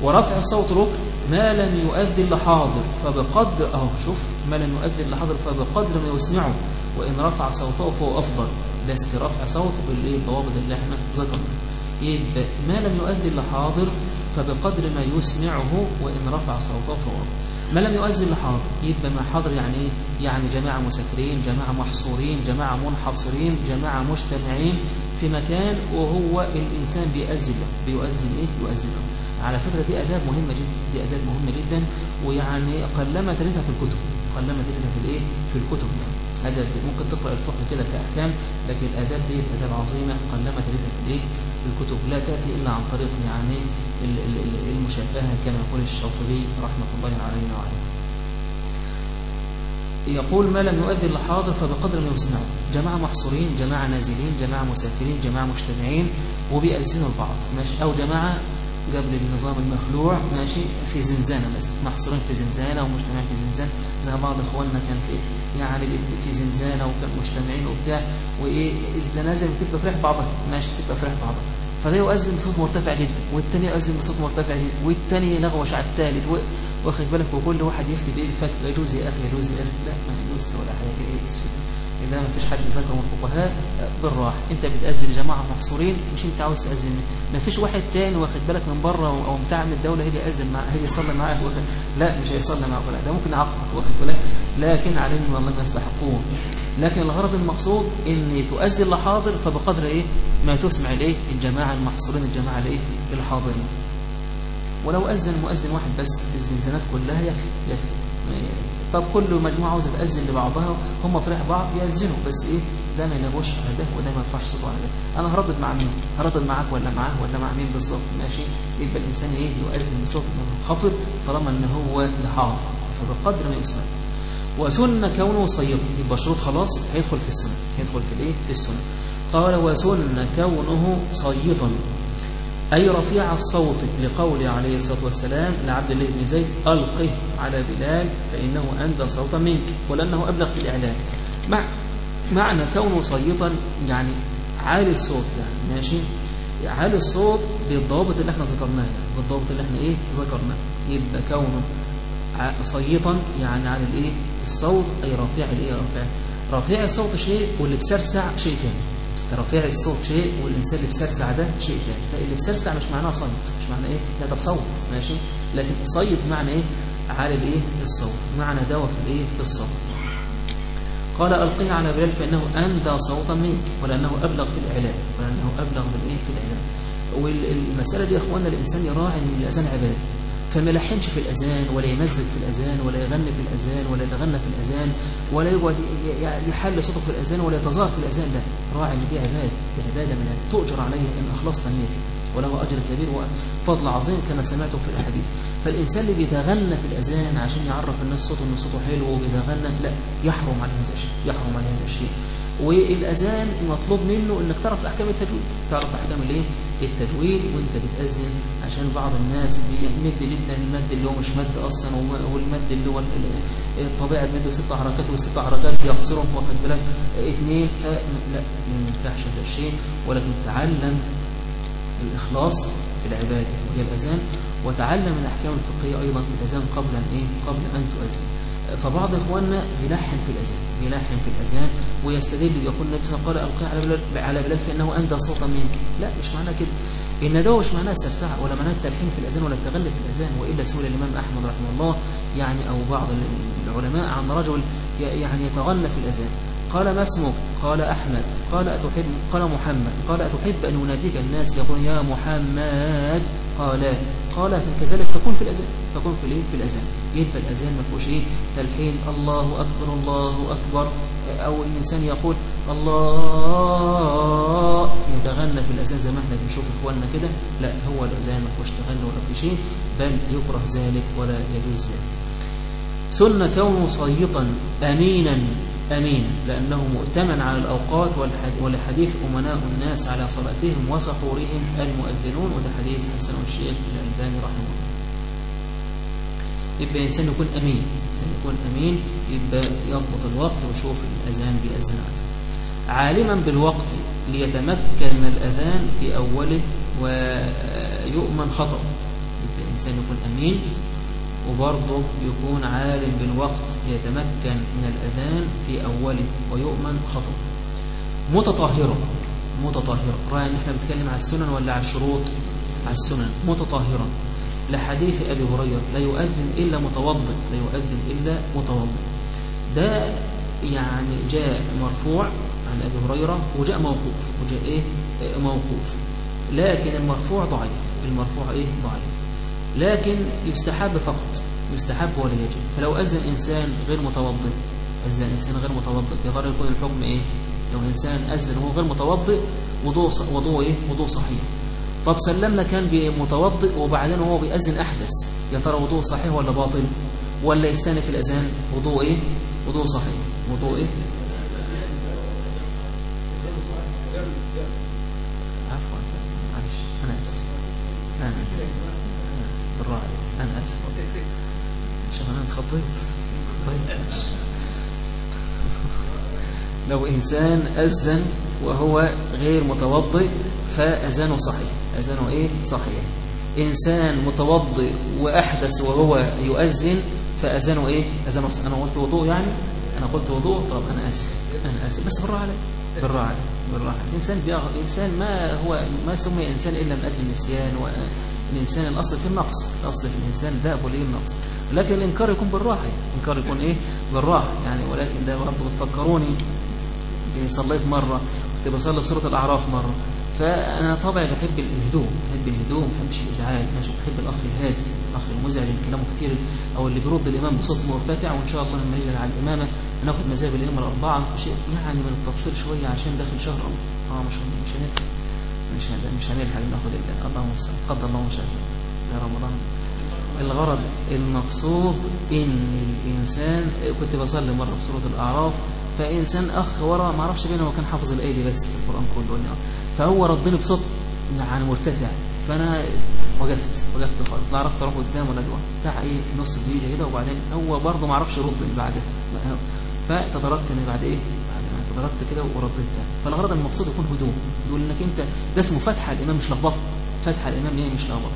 ورفع الصوت ركن. ما لم يؤذن لحاضر فبقدر أهو شوف ما لم يؤذن لحاضر فبقدر ما يسمعه. وإن رفع صوته فهو أفضل. بس رفع صوته بالإيه؟ الضوابط اللي إحنا ذكرنا يبقى ما لم يؤذن لحاضر فبقدر ما يسمعه وإن رفع صوته فهو. ما لم يؤذن لحاضر يبقى ما حاضر يعني إيه يعني جماعة مسافرين جماعة محصورين جماعة منحصرين جماعة مجتمعين في مكان وهو الإنسان بيأذن له بيؤذن إيه؟ يؤذن. له على فكرة دي أداب مهمة جدا دي أداب مهمة جدا ويعني قلما تجدها في الكتب قلما تجدها في الإيه؟ في الكتب. يعني أداب ممكن تقرأ الفقه كده كأحكام لكن الآداب دي أداب عظيمة قلما تجدها في الإيه؟ الكتب. لا تأتي إلا عن طريق يعني المشافهة كما يقول الشاطبي رحمة الله علينا وعليه يقول ما لم يؤذن لحاضر فبقدر ما يسمعه جماعة محصورين جماعة نازلين جماعة مسافرين جماعة مجتمعين وبيأذنوا البعض. ماشي؟ أو جماعة قبل النظام المخلوع ماشي؟ في زنزانة مثلا محصورين في زنزانة ومجتمعين في زنزانة. زي بعض إخواننا كان في يعني في زنزانة وكان مجتمعين وبتاع. وإيه؟ الزنازل بتبقى فرح بعضها. ماشي؟ بتبقى فرح بعضها. فده يؤذن بصوت مرتفع جدا والتاني يؤذن بصوت مرتفع جدا والتاني يلغوش على الثالث واخد بالك؟ وكل واحد يفتي بإيه الفتوى يجوز يا أخي يجوز يا أخي لا ما يجوز ولا حاجة إيه إذا ما فيش حد ذكره من الفقهاء بالراحة. أنت بتأذن جماعة محصورين مش أنت عاوز تأذن. ما فيش واحد تاني واخد بالك من بره أو بتاع من الدولة هيجي يأذن مع هيجي يصلي معاك لا مش هيصلي معاك لا ده ممكن يعاقبك واخد بالك؟ لكن عليهم والله ما يستحقون. لكن الغرض المقصود إن تؤذن لحاضر فبقدر إيه؟ ما تسمع الايه الجماعة المحصورين الجماعة الايه الحاضرين. ولو أذن مؤذن واحد بس الزنزانات كلها يكفي يكفي. طب كل مجموعة عاوزة تأذن لبعضها هم فرح بعض يأذنوا بس إيه؟ ده ما ينبوش على ده وده ما يرفعش صوته على ده. أنا هردد مع مين؟ هردد معاك ولا معاه ولا مع مين بالظبط؟ ماشي. يبقى الإنسان إيه؟ يؤذن بصوت منخفض طالما إن هو لحاضر فبقدر ما يسمع. وسن كونه صيدا يبقى شروط خلاص هيدخل في السنة. هيدخل في الإيه؟ في السنة. قال وسن كونه صيدا أي رفيع الصوت لقول عليه الصلاة والسلام لعبد الله بن زيد ألقه على بلال فإنه أندى صوتا منك ولأنه أبلغ في الإعلان. مع معنى كونه صيطا يعني عالي الصوت يعني ماشي؟ عالي الصوت بالضوابط اللي إحنا ذكرناها بالضوابط اللي إحنا إيه ذكرناها يبقى كونه صيطا يعني على الإيه؟ الصوت أي رفيع الإيه؟ رفيع. رفيع الصوت شيء واللي بسرسع شيء ثاني رفيع الصوت شيء والإنسان اللي بسرسع ده شيء ثاني لا اللي بسرسع مش معناه صيد مش معناه إيه؟ لا ده بصوت ماشي؟ لكن صيد معنى إيه؟ عالي الإيه؟ الصوت. معنى دواء في الإيه؟ في الصوت. قال ألقيه على بلال فإنه أندى صوتا منك ولأنه أبلغ في الإعلان ولأنه أبلغ في الإيه في الإعلان والمسألة دي يا إخواننا الإنسان يراعي أن الأذان عبادة. فما يلحنش في الأذان ولا يمزج في الأذان ولا يغني في الأذان ولا يتغنى في الأذان ولا يقعد يحل صوته في الأذان ولا يتظاهر في الأذان. ده راعي ان دي عبادة دي عبادة من تؤجر عليه إن أخلصت النية وله أجر كبير وفضل عظيم كما سمعتم في الأحاديث فالإنسان اللي بيتغنى في الأذان عشان يعرف الناس صوته إن صوته حلو وبيتغنى لا يحرم عليه هذا الشيء يحرم عليه هذا الشيء. والأذان مطلوب منه إنك تعرف أحكام التجويد تعرف أحكام الإيه؟ التجويد وانت بتأذن عشان بعض الناس بيمد جدا المد اللي هو مش مد أصلا والمد اللي هو الطبيعي المد ست حركات والست حركات يقصرهم واخد بالك؟ اثنين لا ما ينفعش هذا الشيء. ولكن تعلم الإخلاص في العبادة وهي الأذان وتعلم الأحكام الفقهية أيضا في الأذان قبل أن إيه؟ قبل أن تؤذن. فبعض إخواننا بيلحن في الأذان بيلحن في الأذان ويستدل يقول النبي صلى الله عليه وسلم قال القي على بلال فانه اندى صوتا منك. لا مش معنى كده. إن ده مش معناه السرسعة ولا معناه التلحين في الأذان ولا التغلب في الأذان وإلا سئل الإمام أحمد رحمه الله يعني أو بعض العلماء عن رجل يعني يتغنى في الأذان. قال ما اسمك؟ قال أحمد. قال أتحب قال محمد. قال أتحب أن يناديك الناس؟ يقول يا محمد. قال قال كذلك تكون في الأذان؟ تكون في الإيه؟ في الأذان. يبقى الأذان؟ ما فيهوش إيه؟ تلحين. الله أكبر الله أكبر. أو الإنسان يقول الله يتغنى في الأذان زي ما إحنا بنشوف إخواننا كده. لا هو الأذان ما فيهوش تغنى ولا في شيء بل يكره ذلك ولا يجوز ذلك. سنة كونه صيطا أمينا. أمينا لأنه مؤتمن على الأوقات ولحديث أمناء الناس على صلاتهم وسحورهم المؤذنون وده حديث حسن الشيخ الألباني رحمه الله. يبقى الإنسان يكون أمين الإنسان يكون أمين يبقى يضبط الوقت ويشوف الأذان بيأذن عالما بالوقت ليتمكن من الأذان في أوله ويؤمن خطأ يبقى الإنسان يكون أمين وبرضه يكون عالم بالوقت يتمكن من الأذان في أوله ويؤمن خطأ متطهرة متطهرة. رأي أن إحنا بنتكلم على السنن ولا على الشروط؟ على السنن. متطهرة. لحديث أبي هريرة لا يؤذن إلا متوضئ لا يؤذن إلا متوضئ. ده يعني جاء مرفوع عن أبي هريرة وجاء موقوف. وجاء إيه؟ موقوف. لكن المرفوع ضعيف. المرفوع إيه؟ ضعيف. لكن يستحب فقط يستحب ولا يجب. فلو أذن إنسان غير متوضئ أذن إنسان غير متوضئ ترى يكون الحكم إيه؟ لو إنسان أذن وهو غير متوضئ وضوء وضوء إيه؟ وضوء صحيح. طب سلمنا كان متوضئ وبعدين وهو بيأذن أحدث يا ترى وضوء صحيح ولا باطل؟ ولا يستنى في الأذان وضوء إيه؟ وضوء صحيح. وضوء إيه؟ عفوا. معلش أنا آسف. أنا آسف. بالراحة أنا آسف. عشان أنا اتخضيت طيب لو إنسان أذن وهو غير متوضئ فأذانه صحيح. أذانه إيه؟ صحيح. إنسان متوضئ وأحدث وهو يؤذن فأذانه إيه؟ أذانه صحيح. أنا قلت وضوء يعني؟ أنا قلت وضوء؟ طب أنا آسف. أنا آسف. بس بالراحة علي بالراحة بالراحة الإنسان بيغ... إنسان ما هو ما سمي إنسان إلا من أجل النسيان والإنسان الأصل في النقص الأصل في الإنسان دأب ليه النقص. لكن الإنكار يكون بالراحة الإنكار يكون إيه؟ بالراحة يعني. ولكن ده برضه بتفكروني صليت مرة كنت بصلي في سورة الأعراف مرة. فأنا طبعا بحب الهدوء بحب الهدوء ما بحبش الإزعاج بحب الأخ الهادي الأخ المزعج اللي كلامه كتير أو اللي بيرد الإمام بصوت مرتفع وإن شاء الله لما يجي على الإمامة هناخد مذاهب الأئمة الأربعة شيء يعني من التفصيل شوية عشان داخل شهر آه مش مش مش مش هنلحق ناخد اللهم المستعان قدر الله ما شاء يا رمضان. الغرض المقصود إن الإنسان كنت بصلي مرة في سورة الأعراف فإنسان أخ ورا ما أعرفش بينه وكان حافظ الآية دي بس في القرآن كله. فهو ردني بصوت يعني مرتفع. فأنا وقفت وقفت خالص. لا عرفت أروح قدام ولا جوه بتاع إيه؟ نص دقيقة كده وبعدين هو برضه ما عرفش يرد اللي بعدها فتدركت إن بعد إيه؟ تدركت كده تاني فالغرض المقصود يكون هدوء. يقول إنك أنت ده اسمه فتح الإمام مش لخبطة. فتح الإمام إيه مش لخبطة؟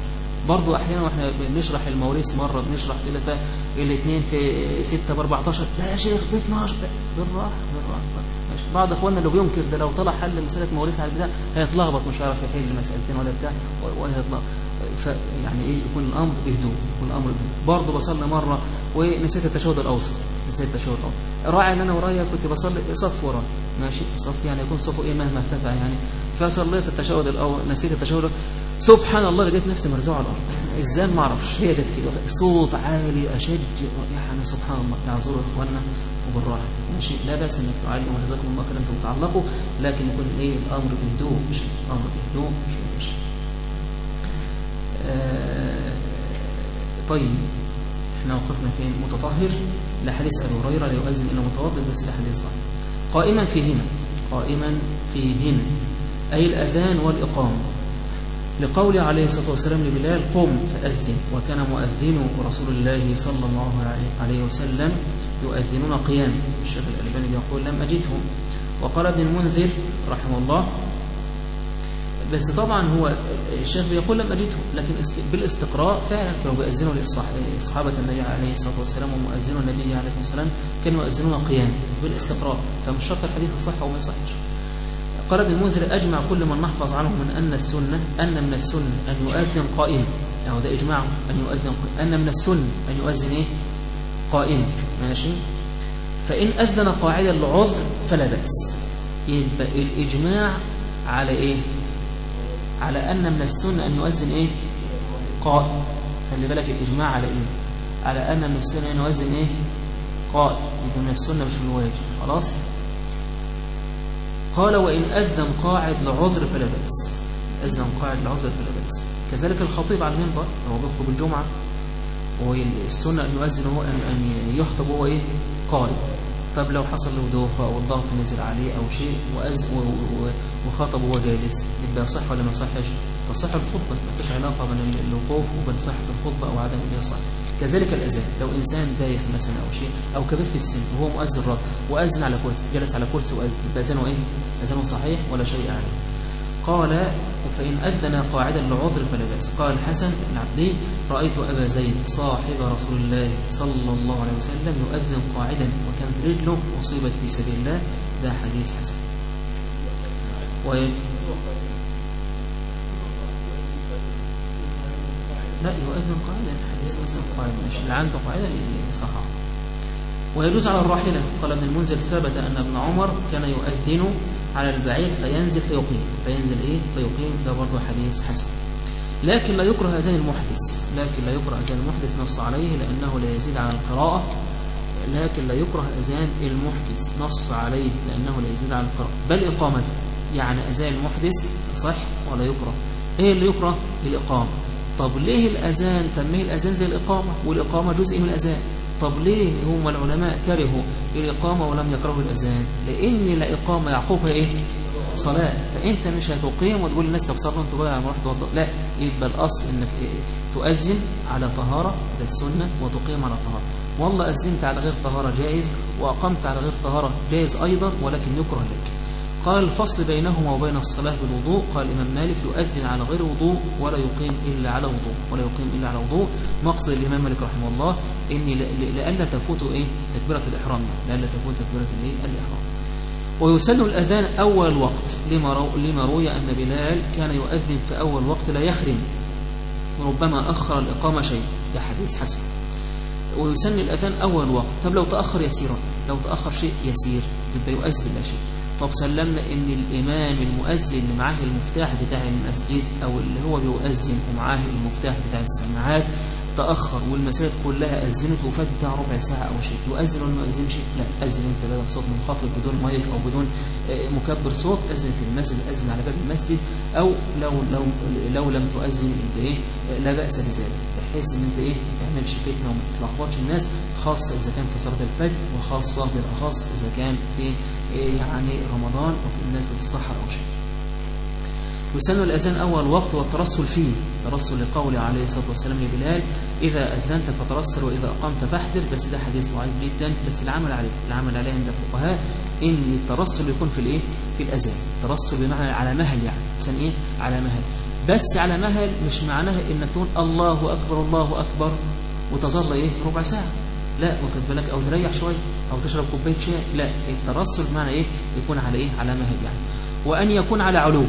برضه أحيانا وإحنا بنشرح المواريث مرة بنشرح كده فالاثنين في 6 ب 14 لا يا شيخ ب 12 بالراحة بالراحة. ماشي. بعض إخواننا اللي بينكر ده لو طلع حل مسألة مواريث على البتاع هيتلخبط مش هيعرف يحل مسألتين ولا بتاع وهيتلخبط. فيعني إيه؟ يكون الأمر بهدوء يكون الأمر برضه بصلي مرة ونسيت التشهد الأوسط. نسيت التشهد الأوسط. راعي إن أنا ورايا كنت بصلي صف ورايا ماشي؟ صف يعني يكون صفه إيه؟ مهما ارتفع يعني. فصليت التشهد الأول نسيت التشهد. سبحان الله لقيت نفسي مرزوع على الأرض. إزاي؟ ما أعرفش. هي جت كده. صوت عالي أشج. يعني سبحان الله. يعذروا إخواننا وبالراحة. ماشي؟ لا بأس إنك تعلم. وجزاكم الله خيرا أنتم تعلقوا لكن يكون إيه؟ الأمر بهدوء. مش الأمر بهدوء. مش طيب إحنا وقفنا فين متطهر لحديث أبي هريرة لا يؤذن إلا متوضئ بس ده حديث ضعيف قائما فيهما قائما فيهما أي الأذان والإقامة. لقول عليه الصلاة والسلام لبلال قم فأذن. وكان مؤذن رسول الله صلى الله عليه وسلم يؤذنون قيام الشيخ الألباني يقول لم أجدهم وقال ابن المنذر رحمه الله بس طبعا هو الشيخ بيقول لم أجدهم لكن بالاستقراء فعلا كانوا بيأذنوا لصحابة النبي عليه الصلاة والسلام ومؤذنوا النبي عليه الصلاة والسلام كانوا يؤذنون قيام بالاستقراء. فمش شرط الحديث صح أو ما يصحش قال ابن المنذر أجمع كل من نحفظ عنه من أن السنة أن من السنة أن يؤذن قائم. أو ده إجماع أن يؤذن أن من السنة أن يؤذن إيه؟ قائم. ماشي؟ فإن أذن قاعدا لعذر فلا بأس. يبقى الإجماع على إيه؟ على أن من السنة أن يؤذن إيه؟ قائم خلي بالك الإجماع على إيه؟ على أن من السنة أن يؤذن إيه؟ قائم يبقى من السنة مش من الواجب. خلاص؟ قال وإن أذن قاعد لعذر فلا بأس. أذن قاعد لعذر فلا بأس. كذلك الخطيب على المنبر هو بيخطب الجمعة والسنة أن يؤذن هو أن, يخطب هو إيه؟ قائد طب لو حصل له دوخة أو الضغط نزل عليه أو شيء وخطب وهو جالس يبقى صح ولا ما صحش؟ تصح الخطبة ما فيش علاقة بين الوقوف وبين صحة الخطبة أو عدم صح. كذلك الأذان لو إنسان دايخ مثلا أو شيء أو كبير في السن وهو مؤذن رب وأذن على كرسي جلس على كرسي وأذن يبقى أذنه إيه؟ أذنه صحيح ولا شيء عليه؟ قال فإن أذن قاعدا لعذر فلا بأس. قال الحسن بن عبدي رأيت أبا زيد صاحب رسول الله صلى الله عليه وسلم يؤذن قاعدا وكانت رجله أصيبت في سبيل الله. ده حديث حسن. وي... لا يؤذن قاعدا. حديث مثلا قاعدا. اللي عنده قاعدا صحة ويجوز على الراحلة. قال ابن المنذر ثبت أن ابن عمر كان يؤذن على البعير فينزل فيقيم. فينزل إيه؟ فيقيم. ده برضه حديث حسن. لكن لا يكره أذان المحدث. لكن لا يكره أذان المحدث نص عليه لأنه لا يزيد على القراءة. لكن لا يكره أذان المحدث نص عليه لأنه لا يزيد على القراءة. بل إقامته يعني أذان المحدث صح ولا يكره؟ إيه اللي يكره؟ الإقامة. طب ليه الأذان تنميه الأذان زي الإقامة؟ والإقامة جزء من الأذان. طب ليه هم العلماء كرهوا الإقامة ولم يكرهوا الأذان. لأن الإقامة يعقوبها إيه؟ صلاة. فأنت مش هتقيم وتقول للناس طب أنتوا بقى روح توضأ. لا يبقى الأصل إنك إيه؟ تؤذن على طهارة ده السنة وتقيم على طهارة. والله أذنت على غير طهارة جائز وأقمت على غير طهارة جائز أيضا ولكن يكره لك. قال الفصل بينهما وبين الصلاة بالوضوء. قال الإمام مالك يؤذن على غير وضوء ولا يقيم إلا على وضوء ولا يقيم إلا على وضوء. مقصد الإمام مالك رحمه الله إن لألا تفوت إيه؟ تكبيرة الإحرام. لألا تفوت تكبيرة الإيه الإحرام. ويسن الأذان أول الوقت لما, رو لما روي أن بلال كان يؤذن في أول وقت لا يخرم. وربما أخر الإقامة شيء. ده حديث حسن. ويسن الأذان أول وقت. طب لو تأخر يسيرا. لو تأخر شيء يسير. يبقى يؤذن لا شيء. طب سلمنا إن الإمام المؤذن اللي معاه المفتاح بتاع المسجد أو اللي هو بيؤذن ومعاه المفتاح بتاع السماعات تأخر والمساجد كلها أذنت وفات بتاع ربع ساعة أو شيء. يؤذن ولا ما يؤذنش؟ لا. أذن أنت بقى بصوت منخفض بدون مايك أو بدون مكبر صوت. أذن في المسجد أذن على باب المسجد. أو لو لو لو لم تؤذن أنت إيه لا بأس بذلك. بحيث إن أنت إيه ما تعملش فتنة وما تلخبطش الناس خاصة إذا كان في صلاة الفجر وخاصة بالأخص إذا كان في يعني رمضان وفي الناس بتتسحر أو شيء. ويسن الأذان أول وقت والترسل فيه. ترسل لقول عليه الصلاة والسلام لبلال إذا أذنت فترسل وإذا أقمت فاحذر بس ده حديث ضعيف جدا. بس العمل عليه العمل عليه عند الفقهاء إن الترسل يكون في الإيه؟ في الأذان. ترسل بمعنى على مهل يعني. إنسان إيه؟ على مهل. بس على مهل مش معناها إنك تقول الله أكبر الله أكبر وتظل إيه؟ ربع ساعة. لا واخد بالك؟ أو تريح شوية. أو تشرب كوباية شاي لا الترسل بمعنى إيه؟ يكون على إيه؟ على مهل يعني. وأن يكون على علو.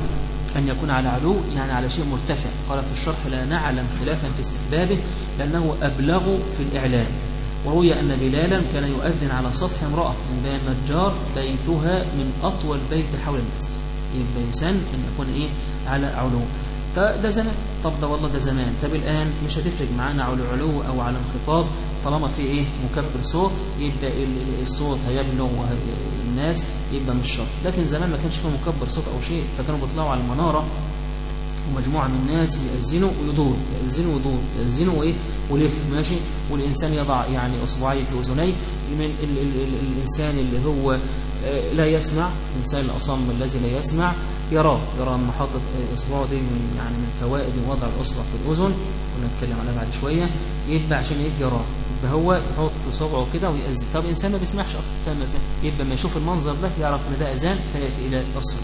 أن يكون على علو يعني على شيء مرتفع. قال في الشرح لا نعلم خلافا في استحبابه لأنه أبلغ في الإعلام. وروي أن بلالا كان يؤذن على سطح امرأة من بين النجار بيتها من أطول بيت حول المسجد يبقى يسن أن يكون إيه؟ على علو. ده زمان. طب ده والله ده زمان. طب الآن مش هتفرق معانا على علو أو على انخفاض. طالما في إيه؟ مكبر صوت يبقى الصوت هيبلغ الناس يبقى مش شرط. لكن زمان ما كانش فيه مكبر صوت أو شيء فكانوا بيطلعوا على المنارة ومجموعة من الناس يأذنوا ويدور يأذنوا ويدور يأذنوا وإيه؟ ولف ماشي؟ والإنسان يضع يعني أصبعيه في أذنيه. من ال ال ال الإنسان اللي هو لا يسمع الإنسان الأصم الذي لا يسمع يراه يرى أن حاطط إصبعه دي من يعني من فوائد وضع الأصبع في الأذن. ونتكلم عنها بعد شوية. يبقى عشان إيه يراه يبقى هو يحط صبعه كده ويأذن. طب إنسان ما بيسمعش أصلا. إنسان ما يبقى ما يشوف المنظر ده يعرف إن ده أذان فيأتي إلى الصلاة.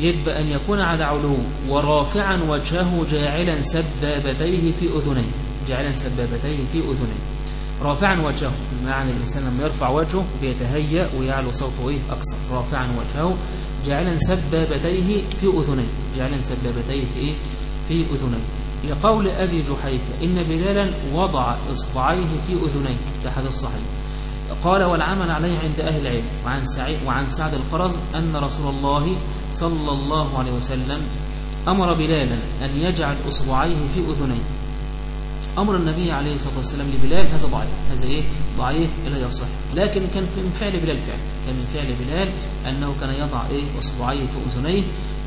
يبقى أن يكون على علو ورافعا وجهه جاعلا سبابتيه في أذنيه. جاعلا سبابتيه في أذنيه. رافعا وجهه. بمعنى الإنسان لما يرفع وجهه بيتهيأ ويعلو صوته إيه؟ أكثر رافعا وجهه. جعلا سبابتيه في أذنيه. جعلا سبابتيه في إيه؟ في أذنيه. لقول أبي جحيفة إن بلالا وضع إصبعيه في أذنيه في حديث صحيح. قال والعمل عليه عند أهل العلم. وعن, سعيد وعن سعد القرز أن رسول الله صلى الله عليه وسلم أمر بلالا أن يجعل أصبعيه في أذنيه. أمر النبي عليه الصلاة والسلام لبلال هذا ضعيف هذا إيه؟ ضعيف لا يصح لكن كان من فعل بلال فعل كان من فعل بلال أنه كان يضع إيه؟ أصبعيه في أذنيه.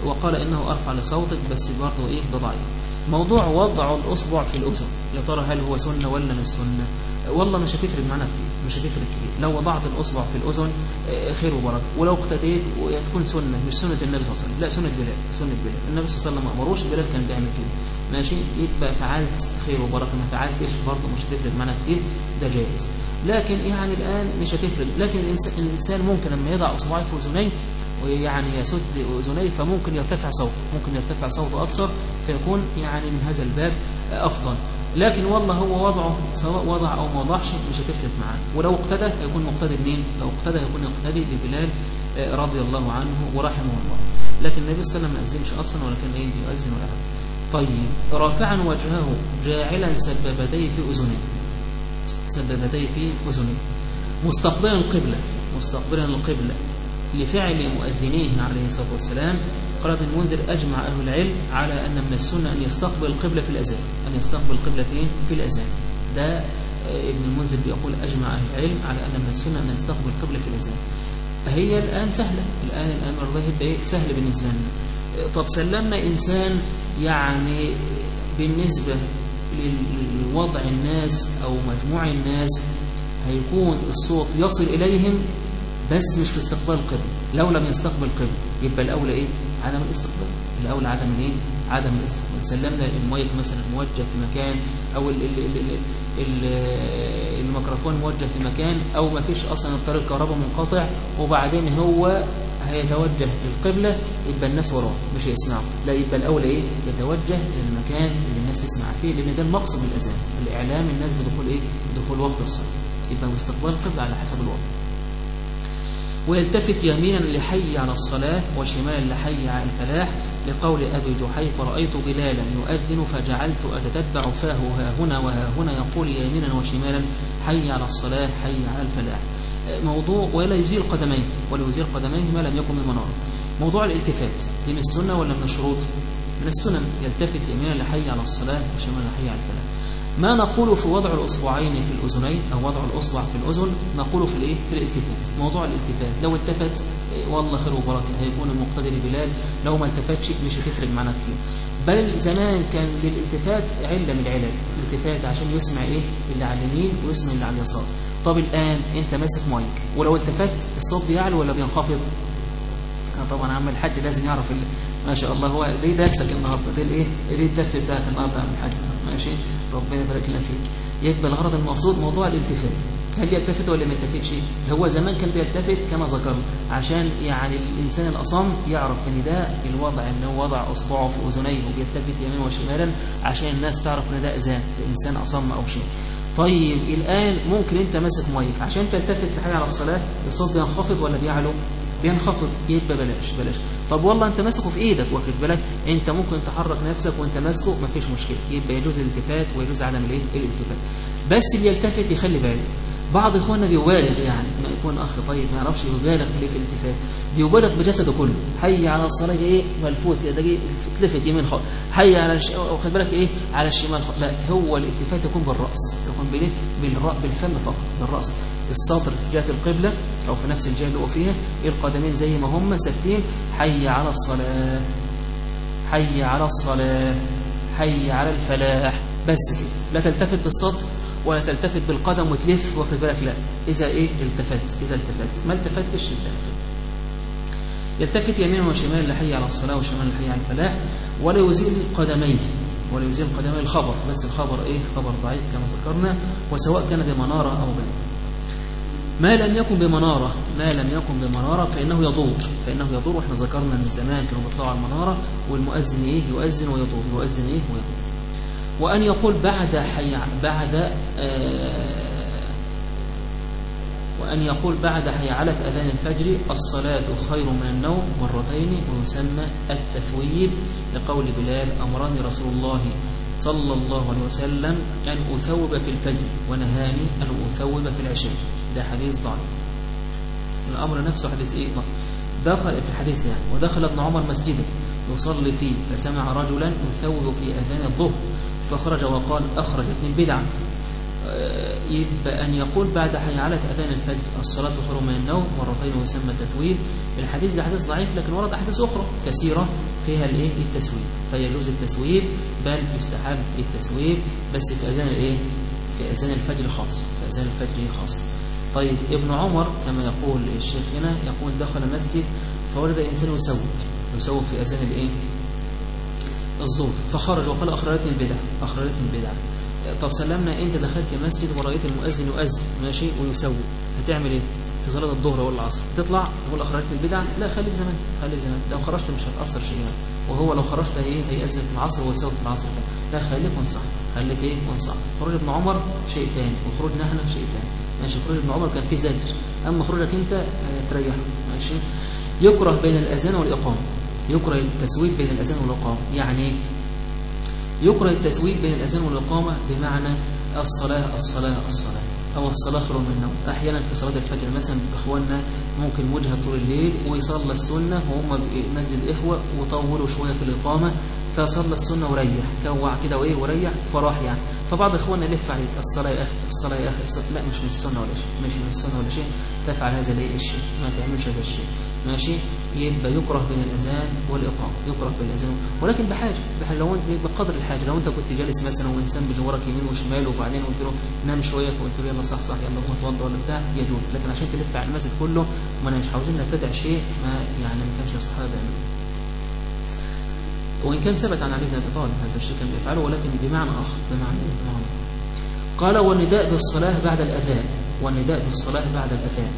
وقال إنه أرفع لصوتك بس برضه إيه؟ ده ضعيف. موضوع وضع الأصبع في الأذن. يا ترى هل هو سنة ولا مش سنة؟ والله مش هتفرق معنا كتير مش هتفرق كتير. لو وضعت الأصبع في الأذن آه، خير وبركة. ولو اقتديت تكون سنة مش سنة النبي صلى الله عليه وسلم. لا سنة بلال سنة بلال. النبي صلى الله عليه وسلم ما أمروش بلال كان بيعمل كده. ماشي؟ يبقى فعلت خير وبركة. ما فعلتش برضه مش هتفرق معنا كتير. ده جائز. لكن يعني الآن مش هتفرق. لكن الإنسان ممكن لما يضع أصبعه في أذنيه ويعني يسد أذنيه فممكن يرتفع صوته ممكن يرتفع صوته أكثر فيكون يعني من هذا الباب أفضل. لكن والله هو وضعه سواء وضع أو ما وضعش مش هتفرق معاه. ولو اقتدى هيكون مقتدي بمين لو اقتدى هيكون يقتدي ببلال آه، رضي الله عنه ورحمه الله. لكن النبي صلى الله عليه وسلم ما أذنش أصلا ولا كان إيه يؤذن ولا طيب رافعا وجهه جاعلا سببتيه في أذنيه سببتيه في أذنيه مستقبلا القبلة. مستقبلا القبلة. لفعل مؤذنيه عليه الصلاة والسلام قال ابن المنذر أجمع أهل العلم على أن من السنة أن يستقبل القبلة في الأذان. أن يستقبل القبلة فين؟ في الأذان. ده آه، ابن المنذر بيقول أجمع أهل العلم على أن من السنة أن يستقبل القبلة في الأذان. هي الآن سهلة. الآن الأمر ده إيه؟ سهل بالنسبة لنا. آه، طب سلمنا إنسان يعني بالنسبة لوضع الناس أو مجموع الناس هيكون الصوت يصل إليهم بس مش في استقبال القبل لو لم يستقبل القبل يبقى الأولى إيه؟ عدم الاستقبال. الأولى عدم الإيه؟ عدم الاستقبال. سلمنا المايك مثلا موجه في مكان أو ال ال ال ال الميكروفون موجه في مكان أو ما فيش أصلا الطريق الكهرباء منقطع وبعدين هو هيتوجه للقبلة يبقى الناس وراه مش هيسمعوا لا يبقى الأولى إيه؟ يتوجه للمكان اللي الناس تسمع فيه لأن ده المقصد من الأذان. الإعلام الناس بدخول إيه؟ بدخول وقت الصلاة. يبقى استقبال القبلة على حسب الوقت ويلتفت يمينا لحي على الصلاة وشمالا لحي على الفلاح لقول أبي جحيف رأيت بلالا يؤذن فجعلت أتتبع فاه ها هنا وها هنا. يقول يمينا وشمالا حي على الصلاة حي على الفلاح. موضوع ولا يزيل قدميه ولا يزيل قدميه ما لم يكن من منار. موضوع الالتفات دي من السنة ولا من الشروط؟ من السنن يلتفت يمينا لحي على الصلاة وشمالا لحي على الفلاح. ما نقول في وضع الأصبعين في الأذنين أو وضع الأصبع في الأذن؟ نقول في الإيه؟ في الالتفات. موضوع الالتفات. لو التفت إيه، والله خير وبركة. هيكون المقتدر بلال. لو ما التفتش مش هتفرق معنا كتير. بل زمان كان للالتفات علة من العلل الالتفات عشان يسمع إيه؟ اللي على اليمين ويسمع اللي على اليسار. طب الآن أنت ماسك مايك ولو التفت الصوت بيعلو ولا بينخفض؟ طبعا عم الحاج لازم يعرف ما شاء الله. هو دي درسك النهارده؟ دي الإيه؟ دي الدرس بتاعك النهارده عم الحاج؟ ماشي. ربنا يبارك لنا فيك يبقى الغرض المقصود موضوع الالتفات. هل يلتفت ولا ما يلتفتش؟ هو زمان كان بيلتفت كما ذكرنا عشان يعني الإنسان الأصم يعرف إن ده الوضع إن هو وضع أصبعه في أذنيه وبيلتفت يمين وشمالا عشان الناس تعرف إن ده اذان الانسان أصم أو شيء. طيب الآن ممكن أنت ماسك مايك عشان تلتفت لحاجة على الصلاة الصوت بينخفض ولا بيعلو؟ بينخفض. يبقى بلاش بلاش. طب والله انت ماسكه في إيدك واخد بالك؟ انت ممكن تحرك نفسك وانت ماسكه مفيش مشكلة. يبقى يجوز الالتفات ويجوز عدم الالتفات. بس اللي يلتفت يخلي باله. بعض اخواننا بيبالغ يعني. ما يكون أخ طيب ما يعرفش يبالغ في الالتفات. بيبالغ بجسده كله. حي على الصلاة إيه؟ ملفوت كده ده تلفت يمين خالص. حي على الش... واخد بالك إيه؟ على الشمال خالص. لا هو الالتفات يكون بالرأس. يكون بالفم فقط بالرأس. السطر في جهة القبلة أو في نفس الجهة اللي هو فيها القدمين زي ما هم ثابتين حي على الصلاة. حي على الصلاة. حي على الفلاح. بس كده. لا تلتفت بالسطر ولا تلتفت بالقدم وتلف واخد بالك؟ لا. إذا إيه؟ التفت. إذا التفت. ما التفتش التفت. يلتفت يمينا وشمالا لحي على الصلاة وشمالا لحي على الفلاح. ولا يزيل قدميه. ولا يزيل قدميه. الخبر. بس الخبر إيه؟ خبر ضعيف كما ذكرنا. وسواء كان بمنارة أو بنار ما لم يكن بمنارة ما لم يكن بمنارة فإنه يضور فإنه يضور. وإحنا ذكرنا من زمان كانوا بيطلعوا على المنارة والمؤذن إيه؟ يؤذن ويضور يؤذن إيه؟ ويضور. وأن يقول بعد حي بعد آه وأن يقول بعد حيعلة أذان الفجر الصلاة خير من النوم مرتين ويسمى التثويب لقول بلال أمرني رسول الله صلى الله عليه وسلم أن أثوب في الفجر ونهاني أن أثوب في العشاء. ده حديث ضعيف. الأمر نفسه حديث إيه؟ دخل في الحديث ده. ودخل ابن عمر مسجدا يصلي فيه فسمع رجلا يثوب في أذان الظهر فخرج وقال أخرجتني البدعة يبقى أن يقول بعد حي على أذان الفجر الصلاة خير من النوم مرتين ويسمى التثويب. الحديث ده حديث ضعيف لكن ورد أحاديث أخرى كثيرة فيها الإيه؟ التسويب. فيجوز التسويب بل يستحب التسويب بس في أذان الإيه؟ في أذان الفجر خاص في أذان الفجر خاص. طيب ابن عمر كما يقول الشيخ هنا يقول دخل مسجد فولد إنسان يسوب يسوب في أذان الإيه؟ الظهر فخرج وقال أخرجتني البدع أخرجتني البدع. طب سلمنا أنت دخلت مسجد ورأيت المؤذن يؤذن ماشي ويسوي هتعمل إيه؟ في صلاة الظهر ولا العصر تطلع تقول أخرجت البدع؟ لا خليك زمان خليك زمان. لو خرجت مش هتأثر يعني. وهو لو خرجت إيه؟ هيأذن في العصر ويسوي في العصر. لا خليك وانصح خليك إيه؟ وانصح. خروج ابن عمر شيء ثاني وخروجنا إحنا شيء ثاني ماشي خروج ابن عمر كان فيه زجر. أما خروجك أنت تريح ماشي؟ يكره بين الأذان والإقامة. يكره التسويف بين الأذان والإقامة. يعني يكره التسويف بين الأذان والإقامة بمعنى الصلاة الصلاة الصلاة. أو الصلاة خير من النوم. أحيانا في صلاة الفجر مثلا إخواننا ممكن وجهة طول الليل ويصلى السنة وهم مسجد الإخوة وطولوا شوية في الإقامة. فصلى السنة وريح. كوع كده وإيه؟ وريح فراح يعني. فبعض إخواننا يلف عليك الصلاة يا أخي الصلاة يا الصلاة. لا مش من السنة ولا شيء. مش من السنة ولا شيء. تفعل هذا الإيه؟ الشيء. ما تعملش هذا الشيء. ماشي؟ يبقى يكره بين الأذان والإقامة. يكره بين الأذان. ولكن بحاجة. بحاجة. لو انت بقدر الحاجة. لو أنت كنت جالس مثلا وإنسان بجوارك يمين وشمال وبعدين قلت له نام شوية فقلت له يلا صح صح يلا قوم اتوضى ولا بتاع يجوز. لكن عشان تلف على المسجد كله ما مش عاوزين نبتدع شيء ما يعني ما كانش الصحابة يعملوه وإن كان ثبت عن علي بن أبي طالب هذا الشيء كان بيفعله ولكن بمعنى آخر بمعنى بمعنى. قال والنداء بالصلاة بعد الأذان والنداء بالصلاة بعد الأذان.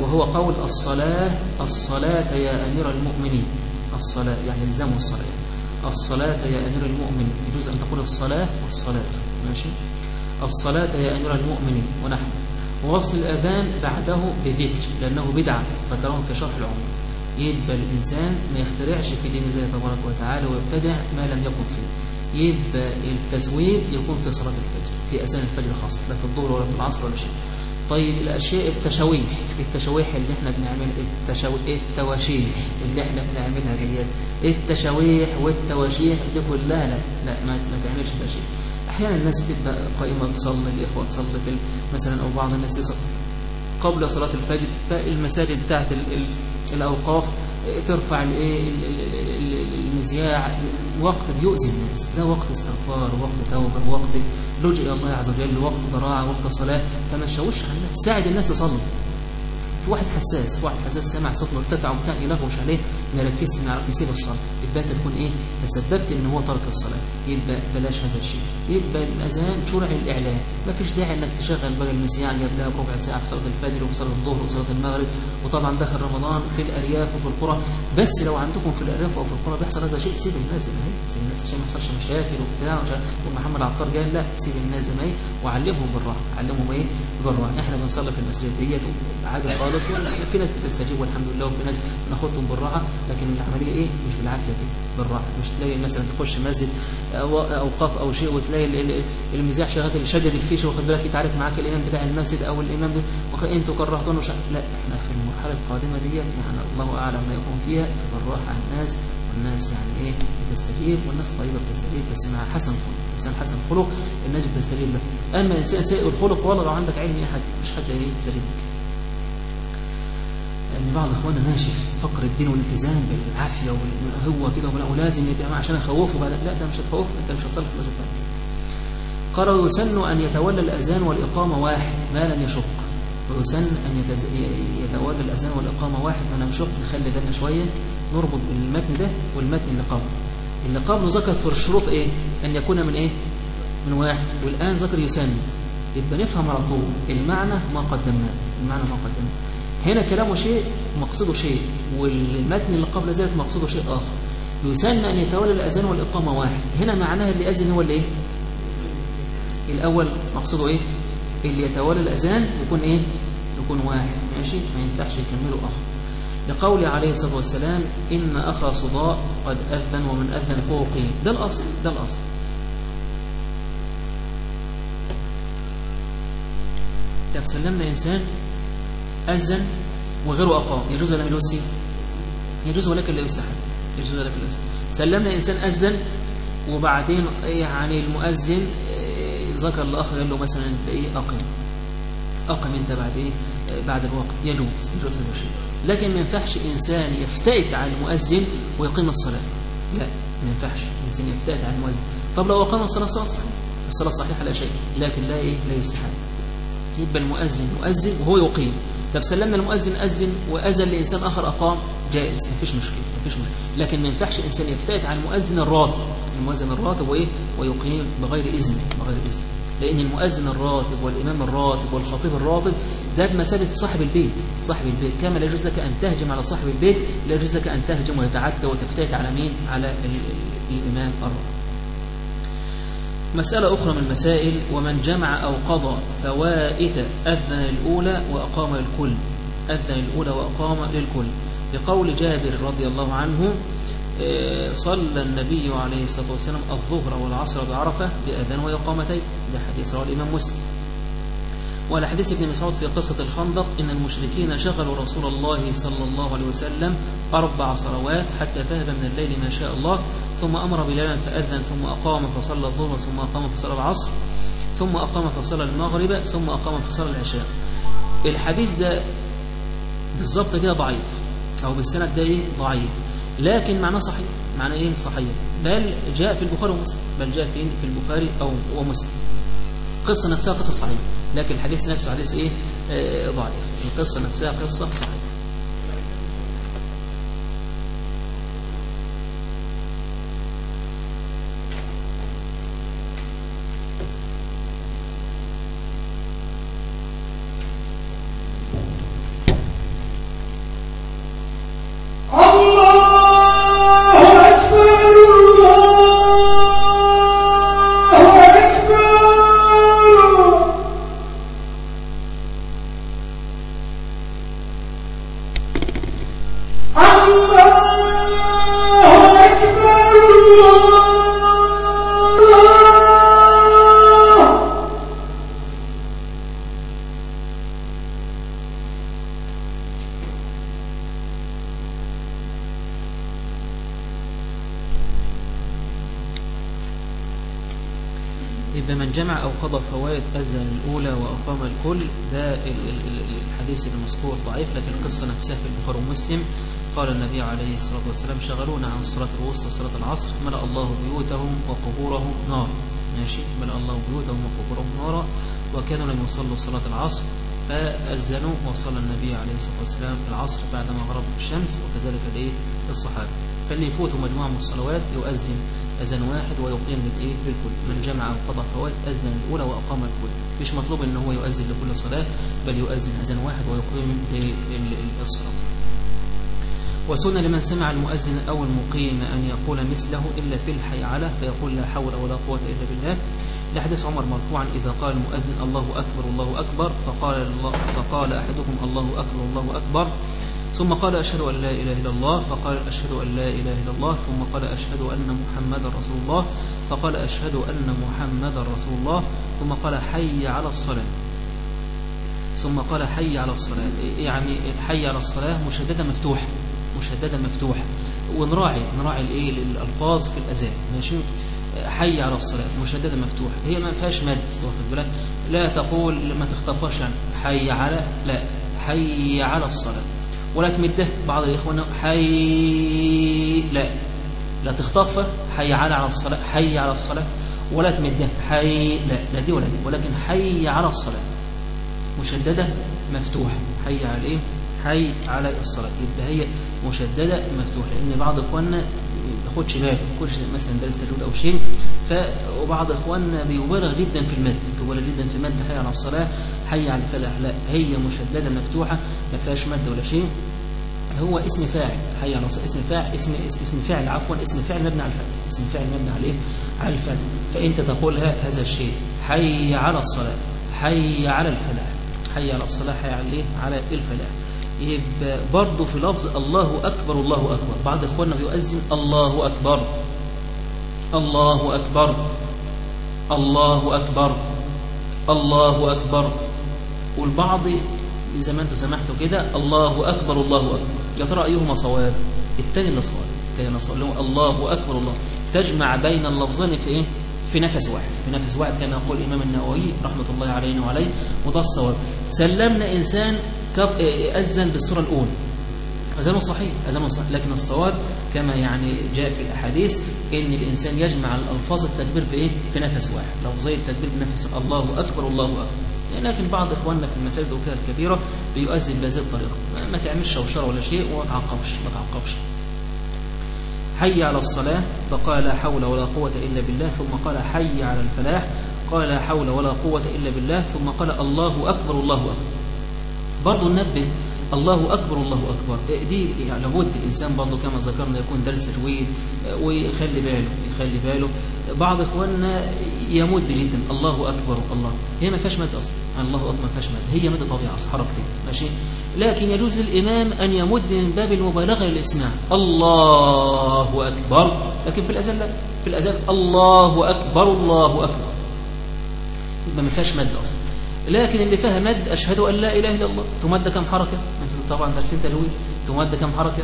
وهو قول الصلاة الصلاة يا أمير المؤمنين. الصلاة يعني الزموا الصلاة. الصلاة يا أمير المؤمنين. يجوز أن تقول الصلاة والصلاة. ماشي؟ الصلاة يا أمير المؤمنين. ونحن ووصل الأذان بعده بذكر لأنه بدعة. ذكرهم في شرح العمر يبقى الإنسان ما يخترعش في دين الله تبارك وتعالى ويبتدع ما لم يكن فيه. يبقى التسويب يكون في صلاة الفجر في أذان الفجر خاصة لا في الظهر ولا في العصر ولا شيء. طيب الأشياء التشويح التشويح اللي إحنا بنعملها التشو... التواشيح اللي إحنا بنعملها ديت التشويح والتواشيح دي كلها لا لا ما, ما تعملش ده شيء. أحيانا الناس بتبقى قائمة تصلي الإخوة تصلي مثلا أو بعض الناس يصلي قبل صلاة الفجر فالمساجد بتاعت ال... ال... الاوقاف ترفع المذياع. وقت بيؤذي الناس. ده وقت استغفار وقت توبة وقت لجئ الله عز وجل وقت ضراعه وقت صلاة. فما تشوش على الناس ساعد الناس تصلي في واحد حساس في واحد حساس سمع صوت مرتفع وبتاع يلغوش عليه ما يركزش ما يعرف يسيب الصلاة. يبقى أنت تكون إيه؟ تسببت إن هو ترك الصلاة. يبقى بلاش هذا الشيء. يبقى الأذان شرع الإعلان. ما فيش داعي إنك تشغل بقى المذياع قبلها بربع ساعة في صلاة الفجر وفي صلاة الظهر وصلاة المغرب. وطبعا دخل رمضان في الأرياف وفي القرى. بس لو عندكم في الأرياف أو في القرى بيحصل هذا الشيء سيب الناس الناس عشان ما يحصلش مشاكل وبتاع ومحمد عطار قال لا سيب الناس زي ما هي وعلمهم بالراحة. علمهم إيه؟ بالراحة. إحنا بنصلي في المسجد ديت عادي خالص في ناس بتستجيب والحمد لله وفي ناس بناخدهم بالراحة لكن العملية إيه؟ مش بالعافية كده بالراحة. مش تلاقي مثلا تخش مسجد أو أوقاف أو شيء وتلاقي المذياع شغال شدد الفيشه واخد بالك؟ يتعارك معاك الإمام بتاع المسجد أو الإمام ده أنتوا كرهتونا. لا إحنا في المرحلة القادمة ديت يعني الله أعلم ما يكون فيها بالراحة على الناس والناس يعني إيه بتستجيب والناس طيبة بتستجيب. بس مع حسن خلق انسان حسن خلق الناس بتستجيب. له أما إنسان سيء الخلق والله لو عندك علم أحد مش حد يستجيب. لأن بعض إخواننا ناشف فقر الدين والالتزام بالعافية وهو كده ولازم يتعامل عشان اخوفه بعد لا ده مش هتخوف أنت مش هتصلي في المسجد قال ويسن أن يتولى الأذان والإقامة واحد ما لم يشق. ويسن أن. يتولى الأذان والإقامة واحد ما لم يشق نخلي بالنا شوية. نربط المتن ده والمتن اللي قبله. اللي قبله ذكر في الشروط إيه؟ أن يكون من إيه؟ من واحد. والآن ذكر يسن يبقى نفهم على طول. المعنى ما قدمناه. المعنى ما قدمناه. هنا كلامه شيء مقصده شيء. والمتن اللي قبل ذلك مقصده شيء آخر. يسن أن يتولى الأذان والإقامة واحد. هنا معناها اللي أذن هو اللي إيه؟ الأول مقصده إيه؟ اللي يتولى الأذان يكون إيه؟ يكون واحد. ماشي؟ ما ينفعش يكمله أخ لقول عليه الصلاة والسلام إن أخا صداء قد أذن ومن أذن فهو ده الأصل ده الأصل. طب سلمنا إنسان أذن وغيره أقام يجوز ولا يجوز يجوز ولكن لا يستحب. يجوز ولكن لا يستحب. سلمنا إنسان أذن وبعدين يعني المؤذن ذكر الأخ قال له مثلا إيه أقم. أقم أنت بعد إيه؟ بعد الوقت. يجوز. يجوز هذا الشيء لكن ما ينفعش إنسان يفتئت على المؤذن ويقيم الصلاة. لا ما ينفعش إنسان يفتئت على المؤذن. طب لو أقام الصلاة صلاة صحيحة؟ الصلاة صحيحة لا شيء لكن لا إيه؟ لا يستحب. يبقى المؤذن مؤذن وهو يقيم. طب سلمنا المؤذن أذن وأذن لإنسان آخر أقام جائز ما فيش مشكلة ما فيش مشكلة. لكن ما ينفعش إنسان يفتئت على المؤذن الراتب. المؤذن الراتب وإيه ويقيم بغير إذن بغير إذن لأن المؤذن الراتب والإمام الراتب والخطيب الراتب ده بمثابة صاحب البيت صاحب البيت. كما لا يجوز لك أن تهجم على صاحب البيت لا يجوز لك أن تهجم وتتعدى وتفتات على مين؟ على الإمام الراتب مسألة أخرى من المسائل ومن جمع أو قضى فوائت أذن الأولى وأقام الكل أذن الأولى وأقام للكل. بقول جابر رضي الله عنه صلى النبي عليه الصلاة والسلام الظهر والعصر بعرفة بأذان وإقامتين. ده حديث رواه الإمام مسلم. وعلى حديث ابن مسعود في قصة الخندق إن المشركين شغلوا رسول الله صلى الله عليه وسلم أربع صلوات حتى ذهب من الليل ما شاء الله ثم أمر بلالا فأذن ثم أقام فصلى الظهر ثم أقام فصلى العصر ثم أقام فصلى المغرب ثم أقام فصلى العشاء. الحديث ده بالظبط كده ضعيف أو بالسند ده إيه؟ ضعيف. لكن معناه صحيح. معناه إيه؟ صحيح. بل جاء في البخاري ومسلم. بل جاء في البخاري أو ومسلم. القصة نفسها قصة صحيحة. لكن الحديث نفسه حديث إيه؟ آه ضعيف. القصة نفسها قصة صحيحة. جمع أو قضى فوائد أذن الأولى وأقام الكل ده الحديث المذكور ضعيف لكن القصة نفسها في البخاري ومسلم. قال النبي عليه الصلاة والسلام شغلونا عن صلاة الوسطى صلاة العصر ملأ الله بيوتهم وقبورهم نار ماشي. ملأ الله بيوتهم وقبورهم نارا. وكانوا لم يصلوا صلاة العصر فأذنوا وصلى النبي عليه الصلاة والسلام العصر بعدما غربت الشمس وكذلك الايه الصحابة فاللي يفوتوا مجموعة من الصلوات يؤذن. أذان واحد ويقيم للإيه للكل من جمع أو قضى فوائد أذن الأولى وأقام الكل. مش مطلوب إن هو يؤذن لكل صلاة بل يؤذن أذان واحد ويقيم للصلاة وسنة لمن سمع المؤذن أو المقيم أن يقول مثله إلا في الحي على فيقول لا حول ولا قوة إلا بالله. لحديث عمر مرفوعا إذا قال المؤذن الله أكبر الله أكبر فقال, الله فقال أحدكم الله أكبر الله أكبر. ثم قال أشهد أن لا إله إلا الله فقال أشهد أن لا إله إلا الله ثم قال أشهد أن محمدا رسول الله فقال أشهد أن محمدا رسول الله ثم قال حي على الصلاة. ثم قال حي على الصلاة. يعني حي على الصلاة مشددة مفتوحة مشددة مفتوحة. ونراعي نراعي الإيه؟ الألفاظ في الأذان. ماشي؟ حي على الصلاة مشددة مفتوحة. هي ما فيهاش مد واخد بالك؟ لا تقول ما تخطفش يعني حي على لا حي على الصلاة. ولا تمده. بعض الإخوان حي لا. لا تخطف حي على الصلاة حي على الصلاة. ولا تمده. حي لا. لا دي ولا دي. ولكن حي على الصلاة. مشددة مفتوحة. حي على إيه حي على الصلاة. يبقى هي مشددة مفتوحة. لأن بعض إخواننا ما تاخدش باله ما مثلا درس تجويد أو شيء ف وبعض إخواننا بيبالغ جدا في المد. بيبالغ جدا في المد حي على الصلاة. حي على الفلاح. لا هي مشددة مفتوحة ما فيهاش مد ولا شيء. هو اسم فاعل حي على اسم فاعل اسم اسم فاعل عفوا اسم فاعل مبني على الفتح. اسم فاعل مبني على إيه على الفتح. فأنت تقولها هذا الشيء. حي على الصلاة حي على الفلاح. حي على الصلاة حي على الايه على الفلاح. يبقى برضه في لفظ الله أكبر الله أكبر. بعض إخواننا بيؤذن الله أكبر. الله أكبر. الله أكبر. الله أكبر. والبعض إذا ما أنتم سمحتوا كده الله أكبر الله أكبر. يا ترى أيهما صواب؟ الثاني اللي صواب. الثاني اللي صواب الله أكبر الله. تجمع بين اللفظين في إيه؟ في نفس واحد. في نفس واحد كما يقول الإمام النووي رحمة الله علينا وعليه وده الصواب. سلمنا إنسان أذن بالصورة الأولى. أذانه صحيح أذانه صحيح. لكن الصواب كما يعني جاء في الأحاديث إن الإنسان يجمع الألفاظ التكبير بإيه؟ في نفس واحد. لفظي التكبير بنفس الله أكبر الله أكبر. لكن بعض إخواننا في المساجد وكذا الكبيرة بيؤذن بهذه الطريقة. ما تعملش شوشرة ولا شيء وما تعقبش ما تعقبش. حي على الصلاة فقال لا حول ولا قوة إلا بالله ثم قال حي على الفلاح قال لا حول ولا قوة إلا بالله ثم قال الله أكبر الله أكبر. برضو ننبه الله أكبر الله أكبر. دي يعني لابد الإنسان برضو كما ذكرنا يكون درس تجويد ويخلي باله يخلي باله. بعض إخواننا يمد جدا. الله أكبر الله. هي ما فيهاش مد أصلا. يعني الله أكبر ما فيهاش مد هي مد طبيعة حركتين ماشي؟ لكن يجوز للإمام أن يمد من باب المبالغة للإسماع. الله أكبر. لكن في الأذان لا. في الأذان الله أكبر الله أكبر. يبقى ما فيهاش مد أصلا. لكن اللي فيها مد أشهد أن لا إله إلا الله. تمد كم حركة؟ طبعا درسين تلوين. تمد كم حركة؟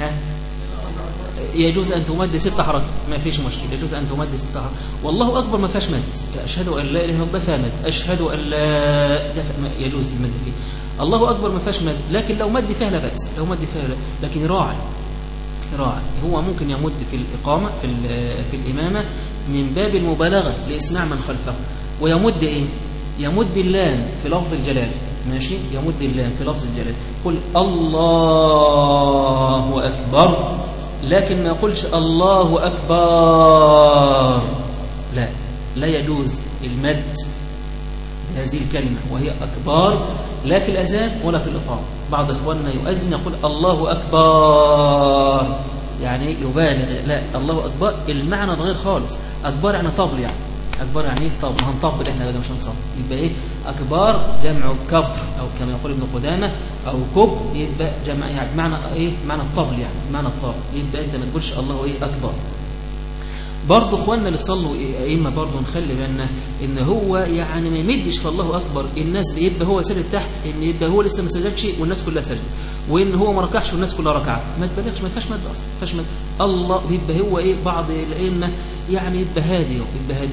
ها؟ يجوز أن تمد ست حركات ما فيش مشكلة. يجوز أن تمد ست حركات والله أكبر ما فيهاش مد. أشهد أن لا إله إلا الله أشهد أن لا يجوز المد فيه الله أكبر ما فيهاش مد. لكن لو مد فيها لا بأس. لو مد فيها لا. لكن راعي. راعي. هو ممكن يمد في الإقامة في, في الإمامة من باب المبالغة لإسماع من خلفه. ويمد إيه؟ يمد اللام في لفظ الجلال. ماشي؟ يمد اللام في لفظ الجلال قل الله أكبر لكن ما يقولش الله أكبر. لا لا يجوز المد هذه الكلمة وهي أكبر لا في الأذان ولا في الإقامة. بعض إخواننا يؤذن يقول الله أكبر يعني يبالغ لا الله أكبر المعنى غير خالص. أكبر يعني طبل يعني. أكبر يعني إيه طبل هنطبل إحنا بقى مش هنصبل يبقى إيه؟ أكبر جمع كبر أو كما يقول ابن قدامة أو كب يبقى جمع يعني معنى إيه؟ معنى الطبل يعني معنى الطبل يبقى أنت ما تقولش الله إيه أكبر. برضه اخواننا اللي بيصلوا أئمة برضه نخلي بالنا إن هو يعني ما يمدش في الله أكبر. الناس بيبقى هو ساجد تحت إن يبقى هو لسه ما سجدش والناس كلها سجدت. وإن هو ما ركعش والناس كلها ركعت. ما تبالغش ما فيهاش مد أصلا ما فيهاش مد الله بيبقى هو إيه بعض الأئمة يعني يبقى هادي يبقى هادي.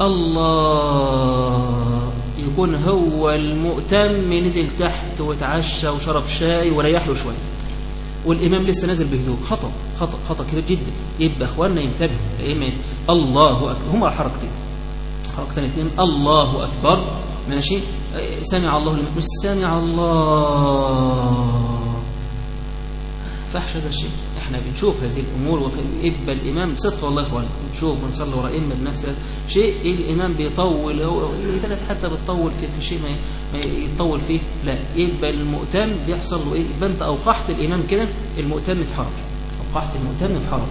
الله يكون هو المؤتم نزل تحت وتعشى وشرب شاي وريح له شوية. والإمام لسه نازل بهدوء. خطأ خطأ خطأ كبير جدا. يبقى أخواننا ينتبهوا. إيه الله أكبر. هما حركتين حركتين إثنين. الله أكبر. ماشي سمع الله لمن مش سمع الله. فحش هذا الشيء. إحنا بنشوف هذه الأمور ويبقى الإمام صدق والله اخوان بنشوف بنصلي ورا ائمه بنفس شيء الإمام بيطول؟ هو حتى بتطول في, شيء ما يطول فيه. لا. يبقى المؤتم بيحصل له إيه؟ يبقى انت أوقحت الإمام كده المؤتم في حرج أوقحت المؤتم في حرج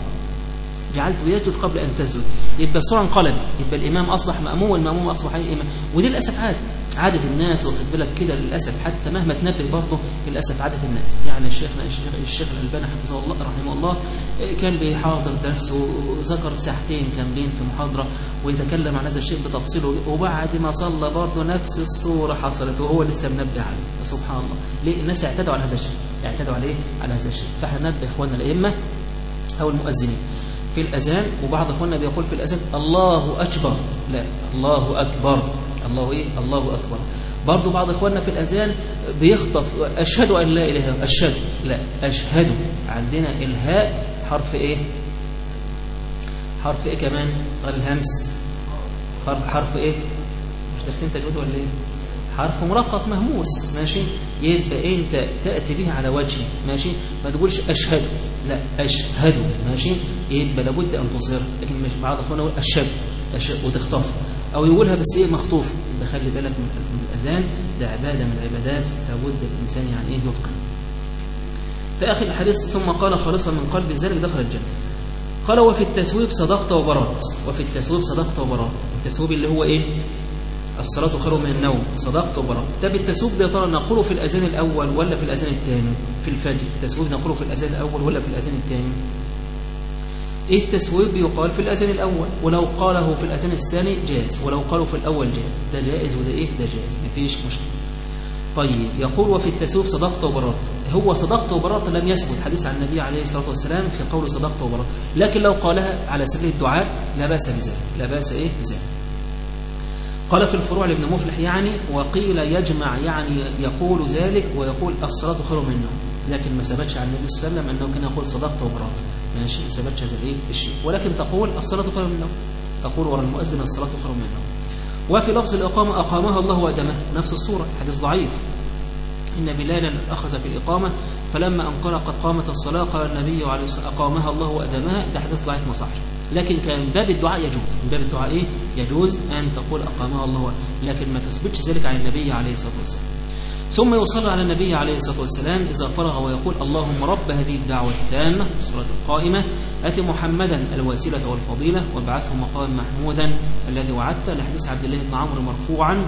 جعلته يسجد قبل أن تسجد. يبقى الصورة انقلب يبقى الإمام أصبح ماموم والماموم أصبح الامام ودي للاسف عاده عادة الناس واخد بالك كده للأسف حتى مهما تنبه برضه للأسف عادة الناس. يعني الشيخنا الشيخ, الشيخ الألباني حفظه الله رحمه الله كان بيحاضر درس وذكر ساعتين كاملين في محاضرة ويتكلم عن هذا الشيء بتفصيله وبعد ما صلى برضه نفس الصورة حصلت وهو لسه منبه عليه. سبحان الله. ليه؟ الناس اعتدوا على هذا الشيء. اعتدوا عليه على هذا الشيء. فاحنا ننبه إخواننا الأئمة أو المؤذنين. في الأذان وبعض إخواننا بيقول في الأذان الله أكبر. لا الله أكبر. الله إيه؟ الله أكبر. برضه بعض إخواننا في الأذان بيخطف أشهد أن لا إله إلا أشهد. لا أشهد. عندنا إلهاء حرف إيه؟ حرف إيه كمان؟ غير الهمس. حرف حرف إيه؟ مش دارسين تجويد ولا إيه؟ حرف مرقق مهموس. ماشي؟ يبقى انت تأتي به على وجهه ماشي؟ ما تقولش أشهد. لا أشهد. ماشي؟ يبقى لابد أن تصير. لكن مش بعض إخواننا يقول أشهد. وتخطفه أو يقولها بس إيه مخطوف يبقى خلي بالك من الأذان ده عبادة من العبادات لابد الإنسان يعني إيه يتقن. في آخر الحديث ثم قال خالصا من قلب ذلك دخل الجنة. قال وفي التسويب صدقت وبرات وفي التسويب صدقت وبرات التسويب اللي هو إيه؟ الصلاة خير من النوم. صدقت وبرأت طب التسويب ده ترى نقوله في الأذان الأول ولا في الأذان الثاني؟ في الفجر. التسويب نقوله في الأذان الأول ولا في الأذان الثاني؟ إيه التسويب يقال في الأذان الأول. ولو قاله في الأذان الثاني جائز. ولو قاله في الأول جائز. ده جائز وده إيه؟ ده جائز. مفيش مشكلة. طيب يقول وفي التسويب صدقت وبرأت هو صدقت وبرأت لم يثبت حديث عن النبي عليه الصلاة والسلام في قول صدقت وبرأت لكن لو قالها على سبيل الدعاء لا بأس بذلك. لا بأس إيه؟ بذلك. قال في الفروع لابن مفلح يعني وقيل يجمع يعني يقول ذلك ويقول الصلاة خير منه. لكن ما ثبتش عن النبي صلى الله عليه وسلم أنه كان يقول صدقت وبرأت ماشي؟ ما ثبتش هذا الإيه؟ الشيء. ولكن تقول الصلاة خير منه تقول ورا المؤذن الصلاة خير منه وفي لفظ الإقامة أقامها الله وأدمها نفس الصورة حديث ضعيف. إن بلالا أخذ في الإقامة فلما أن قال قد قامت الصلاة قال النبي عليه الصلاة أقامها الله وأدمها. ده حديث ضعيف ما صحش لكن كان باب الدعاء يجوز. من باب الدعاء إيه؟ يجوز أن تقول أقامها الله لكن ما تثبتش ذلك عن النبي عليه الصلاة والسلام. ثم يصلي على النبي عليه الصلاة والسلام إذا فرغ ويقول اللهم رب هذه الدعوة التامة الصلاة القائمة أتي محمدا الوسيلة والفضيلة وابعثه مقام محمودا الذي وعدته لحديث عبد الله بن عمرو مرفوعا.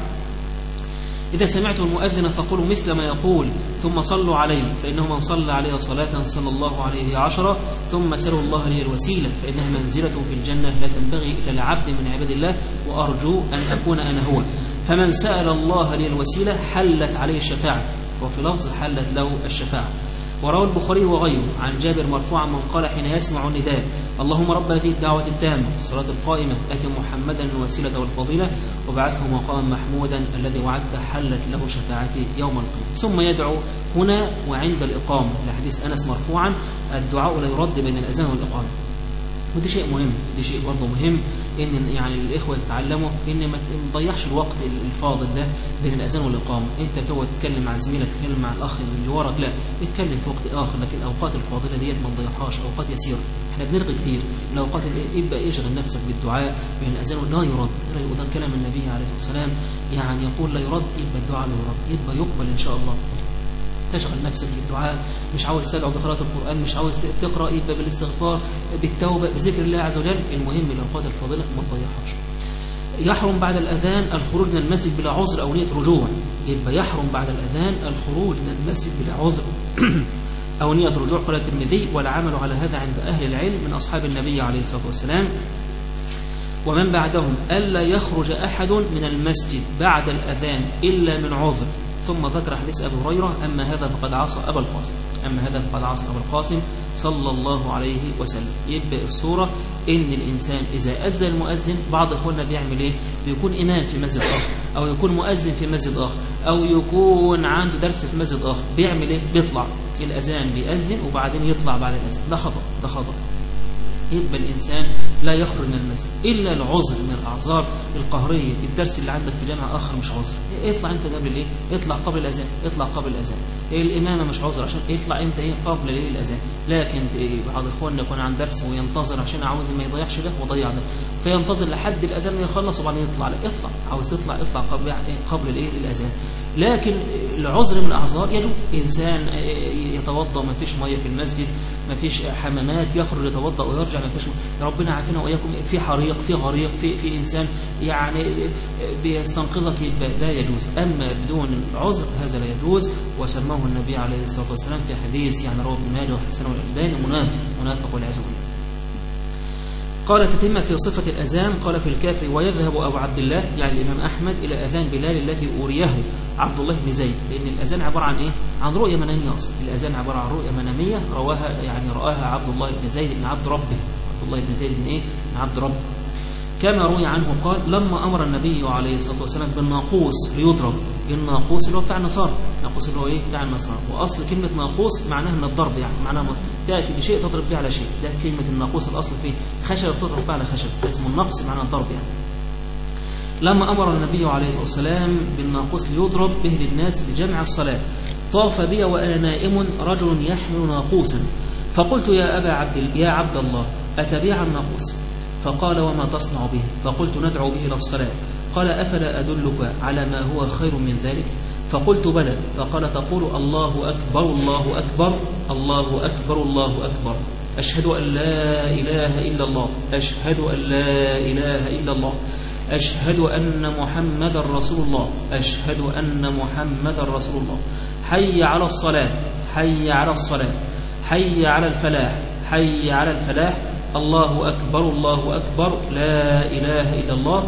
إذا سمعت المؤذن فقولوا مثل ما يقول ثم صلوا عليه فإنه من صلى عليه صلاة صلى الله عليه عشرة ثم سلوا الله لي الوسيلة فإنها منزلة في الجنة لا تنبغي إلا لعبد من عباد الله وأرجو أن أكون أنا هو. فمن سأل الله لي الوسيلة حلت عليه الشفاعة وفي لفظ حلت له الشفاعة. وروى البخاري وغيره عن جابر مرفوعا من قال حين يسمع النداء اللهم رب هذه الدعوة التامة الصلاة القائمة أتي محمدا الوسيلة والفضيلة وبعثه مقاما محمودا الذي وعدت حلت له شفاعتي يوم القيامة. ثم يدعو هنا وعند الإقامة لحديث أنس مرفوعا الدعاء لا يرد بين الأذان والإقامة. ودي شيء مهم دي شيء برضه مهم إن يعني الإخوة يتعلموا إن ما تضيعش الوقت الفاضل ده بين الأذان والإقامة. أنت بتقعد تتكلم مع زميلك تتكلم مع الأخ اللي وراك لا اتكلم في وقت آخر لكن الأوقات الفاضلة ديت ما تضيعهاش أوقات يسيرة. إحنا بنرغي كتير. الأوقات ابدأ اشغل نفسك بالدعاء بين الأذان لا يرد. وده كلام النبي عليه الصلاة والسلام يعني يقول لا يرد يبقى الدعاء لا يرد يبقى يقبل إن شاء الله. تشغل نفسك بالدعاء مش عاوز تدعو بقراءة القرآن مش عاوز تقرأ يبقى بالاستغفار بالتوبة بذكر الله عز وجل. المهم الأوقات الفاضلة ما تضيعهاش. يحرم بعد الأذان الخروج من المسجد بلا عذر أو نية رجوع. يبقى يحرم بعد الأذان الخروج من المسجد بلا عذر أو نية رجوع. قال الترمذي والعمل على هذا عند أهل العلم من أصحاب النبي عليه الصلاة والسلام. ومن بعدهم ألا يخرج أحد من المسجد بعد الأذان إلا من عذر. ثم ذكر حديث أبي هريرة أما هذا فقد عصى أبا القاسم. أما هذا فقد عصى أبا القاسم صلى الله عليه وسلم. يبقى الصورة إن الإنسان إذا أذن المؤذن بعض إخواننا بيعمل إيه؟ بيكون إمام في مسجد آخر أو يكون مؤذن في مسجد آخر أو يكون عنده درس في مسجد آخر بيعمل إيه؟ بيطلع. الأذان بيأذن وبعدين يطلع بعد الأذان. ده خطأ ده خطأ. يبقى الإنسان لا يخرج من المسجد إلا العذر من الأعذار القهرية الدرس اللي عندك في جامعة آخر مش عذر. اطلع أنت قبل إيه اطلع قبل الأذان اطلع قبل الأذان. الإمامة مش عذر عشان اطلع أنت إيه قبل إيه الأذان؟ لكن بعض إخواننا يكون عن درس وينتظر عشان عاوز ما يضيعش ده وضيع ده. فينتظر لحد الأذان يخلص وبعدين يطلع لا اطلع عاوز تطلع اطلع قبل قبل الإيه الأذان. لكن العذر من الأعذار يجوز. إنسان يتوضأ ما فيش مية في المسجد ما فيش حمامات يخرج يتوضأ ويرجع ما فيش ربنا عافينا وإياكم. في حريق في غريق في في إنسان يعني بيستنقذك يبقى ده يجوز. أما بدون عذر هذا لا يجوز. وسماه النبي عليه الصلاة والسلام في حديث يعني رواه ابن ماجه وحسنه الألباني منافق منافق والعياذ بالله قال تتم في صفة الأذان قال في الكافي ويذهب أبو عبد الله يعني الإمام أحمد إلى أذان بلال الذي أوريه عبد الله بن زيد. لأن الأذان عبارة عن إيه؟ عن رؤية منامية أصلا. الأذان عبارة عن رؤية منامية رواها يعني رآها عبد الله بن زيد بن عبد ربه. عبد الله بن زيد بن إيه؟ بن عبد ربه. كما روي عنه قال لما أمر النبي عليه الصلاة والسلام بالناقوس ليضرب. الناقوس اللي هو بتاع النصارى. الناقوس اللي هو إيه؟ بتاع النصارى. وأصل كلمة ناقوس معناها من الضرب يعني معناها تأتي بشيء تضرب به على شيء. ده كلمة الناقوس الأصل فيه خشب تضرب به على خشب. اسمه النقص معناه الضرب يعني. لما أمر النبي عليه الصلاة والسلام بالناقوس ليضرب به للناس لجمع الصلاة طاف بي وأنا نائم رجل يحمل ناقوسا. فقلت يا أبا عبد يا عبد الله أتبيع الناقوس؟ فقال وما تصنع به؟ فقلت ندعو به إلى الصلاة. قال أفلا أدلك على ما هو خير من ذلك؟ فقلت بلى فقال تقول الله أكبر الله أكبر الله أكبر الله أكبر. أشهد أن لا إله إلا الله أشهد أن لا إله إلا الله أشهد أن محمد رسول الله أشهد أن محمد رسول الله. حي على الصلاة حي على الصلاة حي على الفلاح حي على الفلاح. الله أكبر الله أكبر لا إله إلا الله.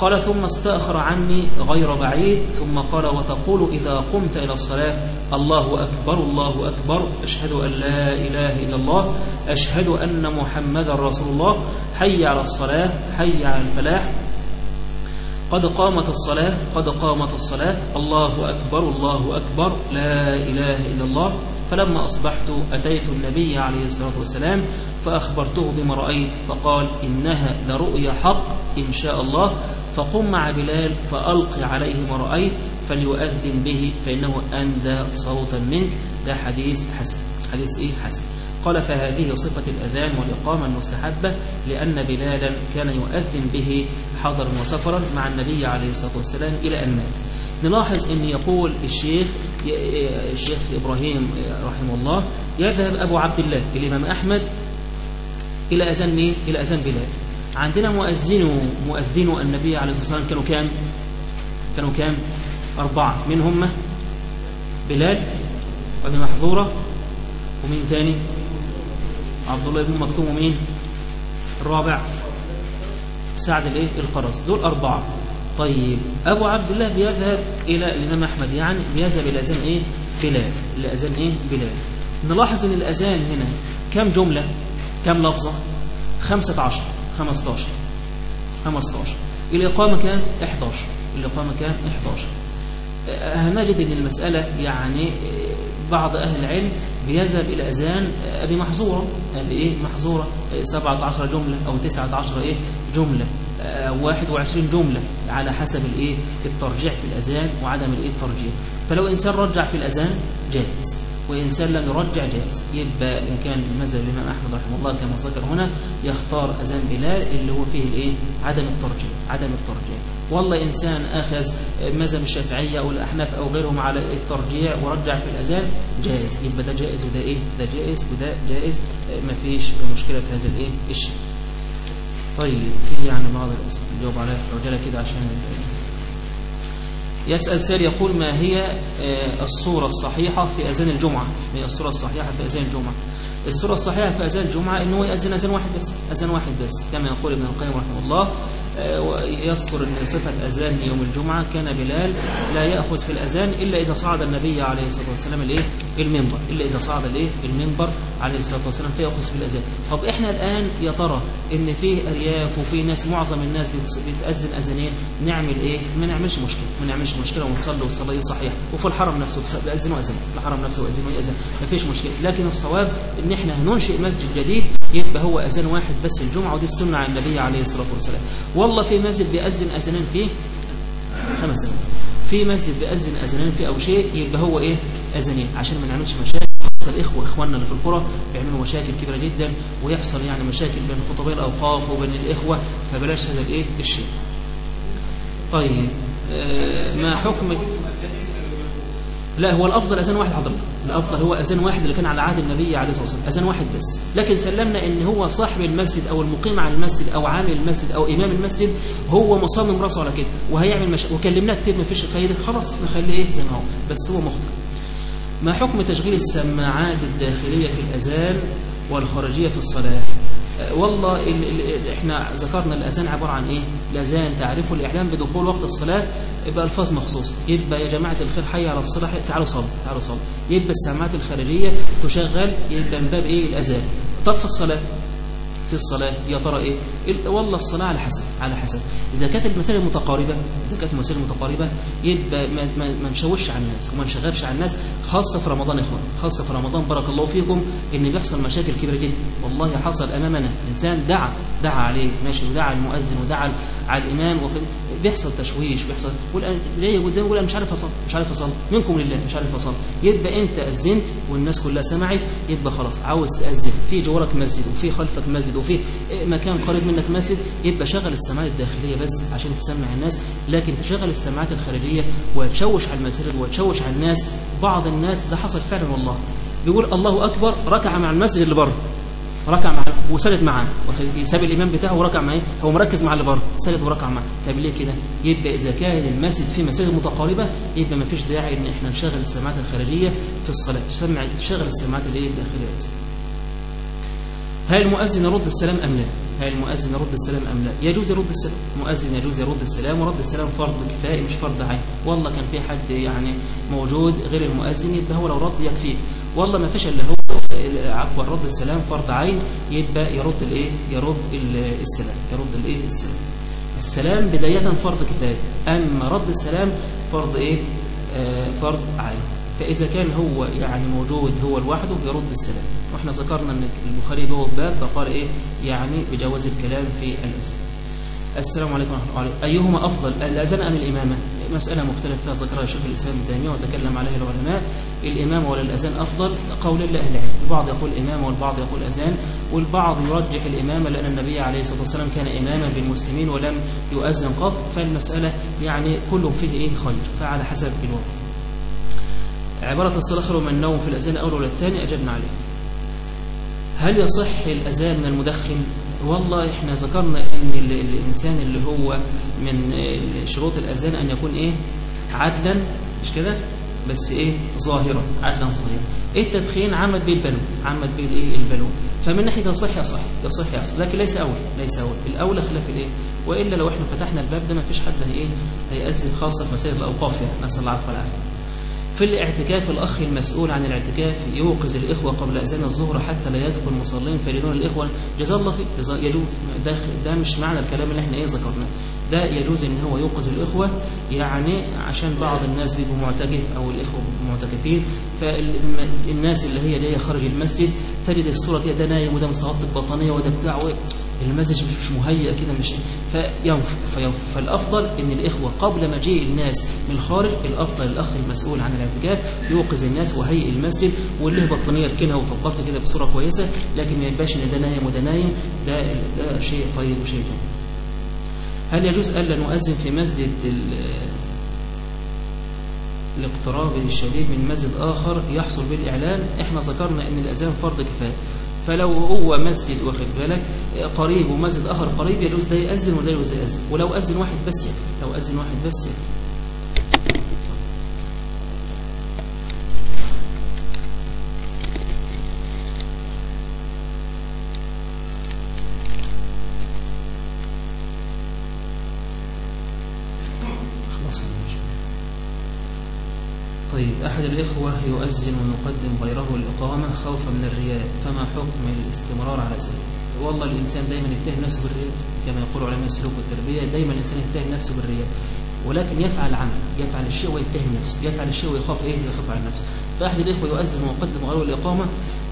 قال ثم استأخر عني غير بعيد ثم قال وتقول إذا قمت إلى الصلاة الله أكبر الله أكبر أشهد أن لا إله إلا الله أشهد أن محمد رسول الله حي على الصلاة حي على الفلاح. قد قامت الصلاة قد قامت الصلاة الله أكبر الله أكبر لا إله إلا الله. فلما أصبحت أتيت النبي عليه الصلاة والسلام فأخبرته بما رأيت فقال إنها لرؤيا حق إن شاء الله. فقم مع بلال فألقي عليه ما رأيت فليؤذن به فإنه أندى صوتا منك. ده حديث حسن. حديث إيه؟ حسن. قال فهذه صفة الأذان والإقامة المستحبة لأن بلالا كان يؤذن به حضرا وسفرا مع النبي عليه الصلاة والسلام إلى أن مات. نلاحظ أن يقول الشيخ الشيخ إبراهيم رحمه الله يذهب أبو عبد الله الإمام أحمد إلى أذان مين؟ إلى أذان بلال. عندنا مؤذنو مؤذنو النبي عليه الصلاة والسلام كانوا كام؟ كانوا كام؟ أربعة من هم؟ بلال وابن محظورة ومين تاني؟ عبد الله بن مكتوم ومين؟ الرابع سعد الإيه؟ القرص دول أربعة طيب أبو عبد الله بيذهب إلى الإمام أحمد يعني بيذهب إلى أذان إيه؟ بلال إلى أذان إيه؟ بلال نلاحظ أن الأذان هنا كم جملة؟ كم لفظة؟ خمسة عشر خمسة عشر خمسة عشر الإقامة كام؟ 11 الإقامة كام؟ 11 هنجد أن المسألة؟ يعني بعض أهل العلم بيذهب إلى أذان أبي محظورة. بإيه محظورة. 17 جملة أو 19 إيه؟ جملة. 21 جملة على حسب الإيه؟ الترجيع في الأذان وعدم الإيه؟ الترجيع فلو إنسان رجع في الأذان جائز. وإنسان لم يرجع جائز يبقى إن كان مذهب الإمام أحمد رحمه الله كما ذكر هنا يختار أذان بلال اللي هو فيه الإيه؟ عدم الترجيع عدم الترجيع والله إنسان أخذ مذهب الشافعية أو الأحناف أو غيرهم على الترجيع ورجع في الأذان جائز يبقى ده جائز وده إيه؟ ده جائز وده جائز. ما فيش مشكلة في هذا الإيه؟ الشيء. طيب في يعني بعض الأسئلة. نجاوب عليها في عجالة كده عشان يسأل سائل يقول ما هي الصورة الصحيحة في أذان الجمعة ما هي الصورة الصحيحة في أذان الجمعة الصورة الصحيحة في أذان الجمعة إنه يأذن أذان واحد بس أذان واحد بس كما يقول ابن القيم رحمه الله يذكر أن صفة أذان يوم الجمعة كان بلال لا يأخذ في الأذان إلا إذا صعد النبي عليه الصلاة والسلام الإيه؟ المنبر إلا إذا صعد الإيه؟ المنبر عليه الصلاة والسلام فيأخذ في الأذان طب إحنا الآن يا ترى إن في أرياف وفي ناس معظم الناس بتأذن أذانين نعمل إيه؟ ما نعملش مشكلة ما نعملش مشكلة ونصلي والصلاة صحيح وفي الحرم نفسه بيأذنوا أذان الحرم نفسه بيأذنوا أذان ما فيش مشكلة. لكن الصواب إن إحنا هننشئ مسجد جديد يبقى هو أذان واحد بس الجمعة ودي السنة عن النبي عليه الصلاة والسلام. والله في مسجد بيأذن أذانين فيه خمس سنوات. في مسجد بيأذن أذانين فيه أو شيء يبقى هو إيه؟ أذانين عشان ما نعملش مشاكل يحصل إخوة إخواننا اللي في القرى بيعملوا مشاكل كبيرة جدا ويحصل يعني مشاكل بين خطباء الأوقاف وبين الإخوة فبلاش هذا الإيه؟ الشيء. طيب آه ما حكم لا هو الأفضل أذان واحد حضرتك الأفضل هو أذان واحد اللي كان على عهد النبي عليه الصلاة والسلام. أذان واحد بس. لكن سلمنا إن هو صاحب المسجد أو المقيم على المسجد أو عامل المسجد أو إمام المسجد هو مصمم راسه على كده وهيعمل مش... وكلمناه كتير ما فيش فايدة خلاص نخليه إيه؟ زي ما هو. بس هو مخطئ. ما حكم تشغيل السماعات الداخلية في الأذان والخارجية في الصلاة؟ والله ال ال إحنا ذكرنا الأذان عبارة عن إيه؟ الأذان تعرفه الإعلام بدخول وقت الصلاة يبقى الفاظ مخصوصه يبقى يا جماعة الخير حي على الصلاة تعالوا صلوا تعالوا صلوا. يبقى السماعات الخارجية تشغل يبقى من باب إيه؟ الأذان. طب في الصلاة. في الصلاة يا ترى إيه؟ والله الصلاة على حسب. على حسب. إذا كانت المسائل متقاربة إذا كانت المسائل متقاربة يبقى ما, ما, ما نشوش على الناس وما نشغلش على الناس خاصة في رمضان يا إخوان خاصة في رمضان. بارك الله فيكم إن بيحصل مشاكل كبيرة جدا. والله حصل أمامنا. إنسان دعا دعا عليه ماشي ودعا المؤذن ودعا على الإمام بيحصل تشويش بيحصل ليه قدام يقول أنا مش عارف أصلي مش عارف أصلي. منكم لله مش عارف أصلي. يبقى أنت أذنت والناس كلها سمعت يبقى خلاص عاوز تأذن. في جوارك مسجد وفي خلفك مسجد وفي مكان قريب منك مسجد يبقى شغل السماعات الداخلية بس عشان تسمع الناس لكن تشغل السماعات الخارجية وتشوش على المساجد وتشوش على الناس. بعض الناس ده حصل فعلا والله. بيقول الله أكبر ركع مع المسجد اللي بره. ركع مع وسجد معاه. ساب الإمام بتاعه وركع معاه. هو مركز مع اللي بره. سجد وركع معاه. طب ليه كده؟ يبقى إذا كان المسجد فيه مساجد متقاربة يبقى ما فيش داعي إن إحنا نشغل السماعات الخارجية في الصلاة. نسمع نشغل السماعات الايه الداخلية. بس هل المؤذن يرد السلام أم لا؟ هل المؤذن يرد السلام أم لا؟ يجوز يرد السلام المؤذن يجوز يرد السلام ورد السلام فرض كفايه مش فرض عين. والله كان في حد يعني موجود غير المؤذن يبقى هو لو رد يكفيه والله ما فيش إلا هو عفوا رد السلام فرض عين يبقى يرد الإيه؟ يرد السلام يرد الإيه؟ السلام. السلام بداية فرض كفايه أما رد السلام فرض إيه؟ آه فرض عين. فإذا كان هو يعني موجود هو لوحده يرد السلام. وإحنا ذكرنا إن البخاري جوه باب فقال إيه؟ يعني بجواز الكلام في الاذان السلام عليكم ورحمة الله وبركاته. أيهما أفضل الاذان أم الإمامة؟ مسألة مختلف فيها ذكرها شيخ الإسلام ابن تيمية وتكلم عليها العلماء. الامامه ولا الاذان أفضل قول لاهل العلم. البعض يقول امامه والبعض يقول أذان. والبعض يرجح الامامه لأن النبي عليه الصلاة والسلام كان إماما بالمسلمين ولم يؤذن قط. فالمسألة يعني كل فيه إيه؟ خير. فعلى حسب الوضع. عبارة الصلاة خير من النوم في الأذان الأول ولا الثاني؟ أجبنا عليه. هل يصح الأذان من المدخن؟ والله إحنا ذكرنا إن الإنسان اللي هو من شروط الأذان أن يكون إيه؟ عدلا مش كده؟ بس إيه؟ ظاهرا عدلا ظاهرا. التدخين؟ عمد به البلو عمد به الإيه؟ البلو فمن ناحية يصح يصح يصح يصح لكن ليس أول ليس أول. الأولى خلاف الإيه؟ وإلا لو إحنا فتحنا الباب ده ما فيش حد إيه؟ هيأذن خاصة في مسائل الأوقاف يعني. نسأل الله العفو والعافية. في الاعتكاف الأخ المسؤول عن الاعتكاف يوقظ الإخوة قبل أذان الظهر حتى لا يدخل المصلين فيريدون الإخوة. جزاه الله خير يجوز ده, ده مش معنى الكلام اللي إحنا إيه ذكرناه. ده يجوز إن هو يوقظ الإخوة يعني عشان بعض الناس بيبقوا معتكف أو الإخوة معتكفين. فالناس اللي هي جاية خارج المسجد تجد الصورة كده ده نايم وده مستغطي البطانية وده بتاع المسجد مش مهيئ كده مش فينفق فينفق فالأفضل إن الإخوة قبل مجيء الناس من الخارج الأفضل الأخ المسؤول عن الاعتكاف يوقظ الناس وهيئ المسجد واللي له بطانيه يركنها ويطبقها كده بصورة كويسة لكن ما يبقاش إن ده نايم وده نايم ده ده شيء طيب وشيء جميل. هل يجوز ألا نؤذن في مسجد الاقتراب الشديد من مسجد آخر يحصل بالإعلان؟ إحنا ذكرنا إن الأذان فرض كفاية. فلو هو مسجد واخد بالك قريب ومسجد آخر قريب يجوز ده يأذن وده يجوز ده يأذن ولو أذن واحد بس يعني. لو أذن واحد بس يعني. طيب أحد الإخوة يؤذن ويقدم غيره الإقامة خوفا من الرياء فما حكم الاستمرار على ذلك؟ والله الإنسان دايما يتهم نفسه بالرياء كما يقول علماء السلوك والتربية دايما الإنسان يتهم نفسه بالرياء ولكن يفعل العمل يفعل الشيء ويتهم نفسه يفعل الشيء ويخاف إيه؟ يخاف على نفسه. فأحد الإخوة يؤذن ويقدم غيره الإقامة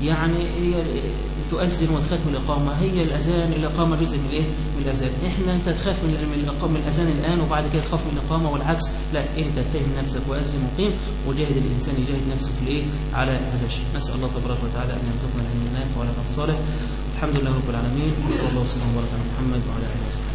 يعني تؤذن وتخاف من الإقامة. هي الأذان الإقامة جزء من الإيه من الأذان. إحنا أنت تخاف من من الأذان الآن وبعد كده تخاف من الإقامة والعكس. لا أنت تتهم نفسك وأذن مقيم وجاهد الإنسان يجاهد نفسه في الإيه؟ على هذا الشيء. نسأل الله تبارك وتعالى أن يرزقنا العلم النافع والعمل الصالح. الحمد لله رب العالمين وصلى الله وسلم وبارك على محمد وعلى آله وصحبه.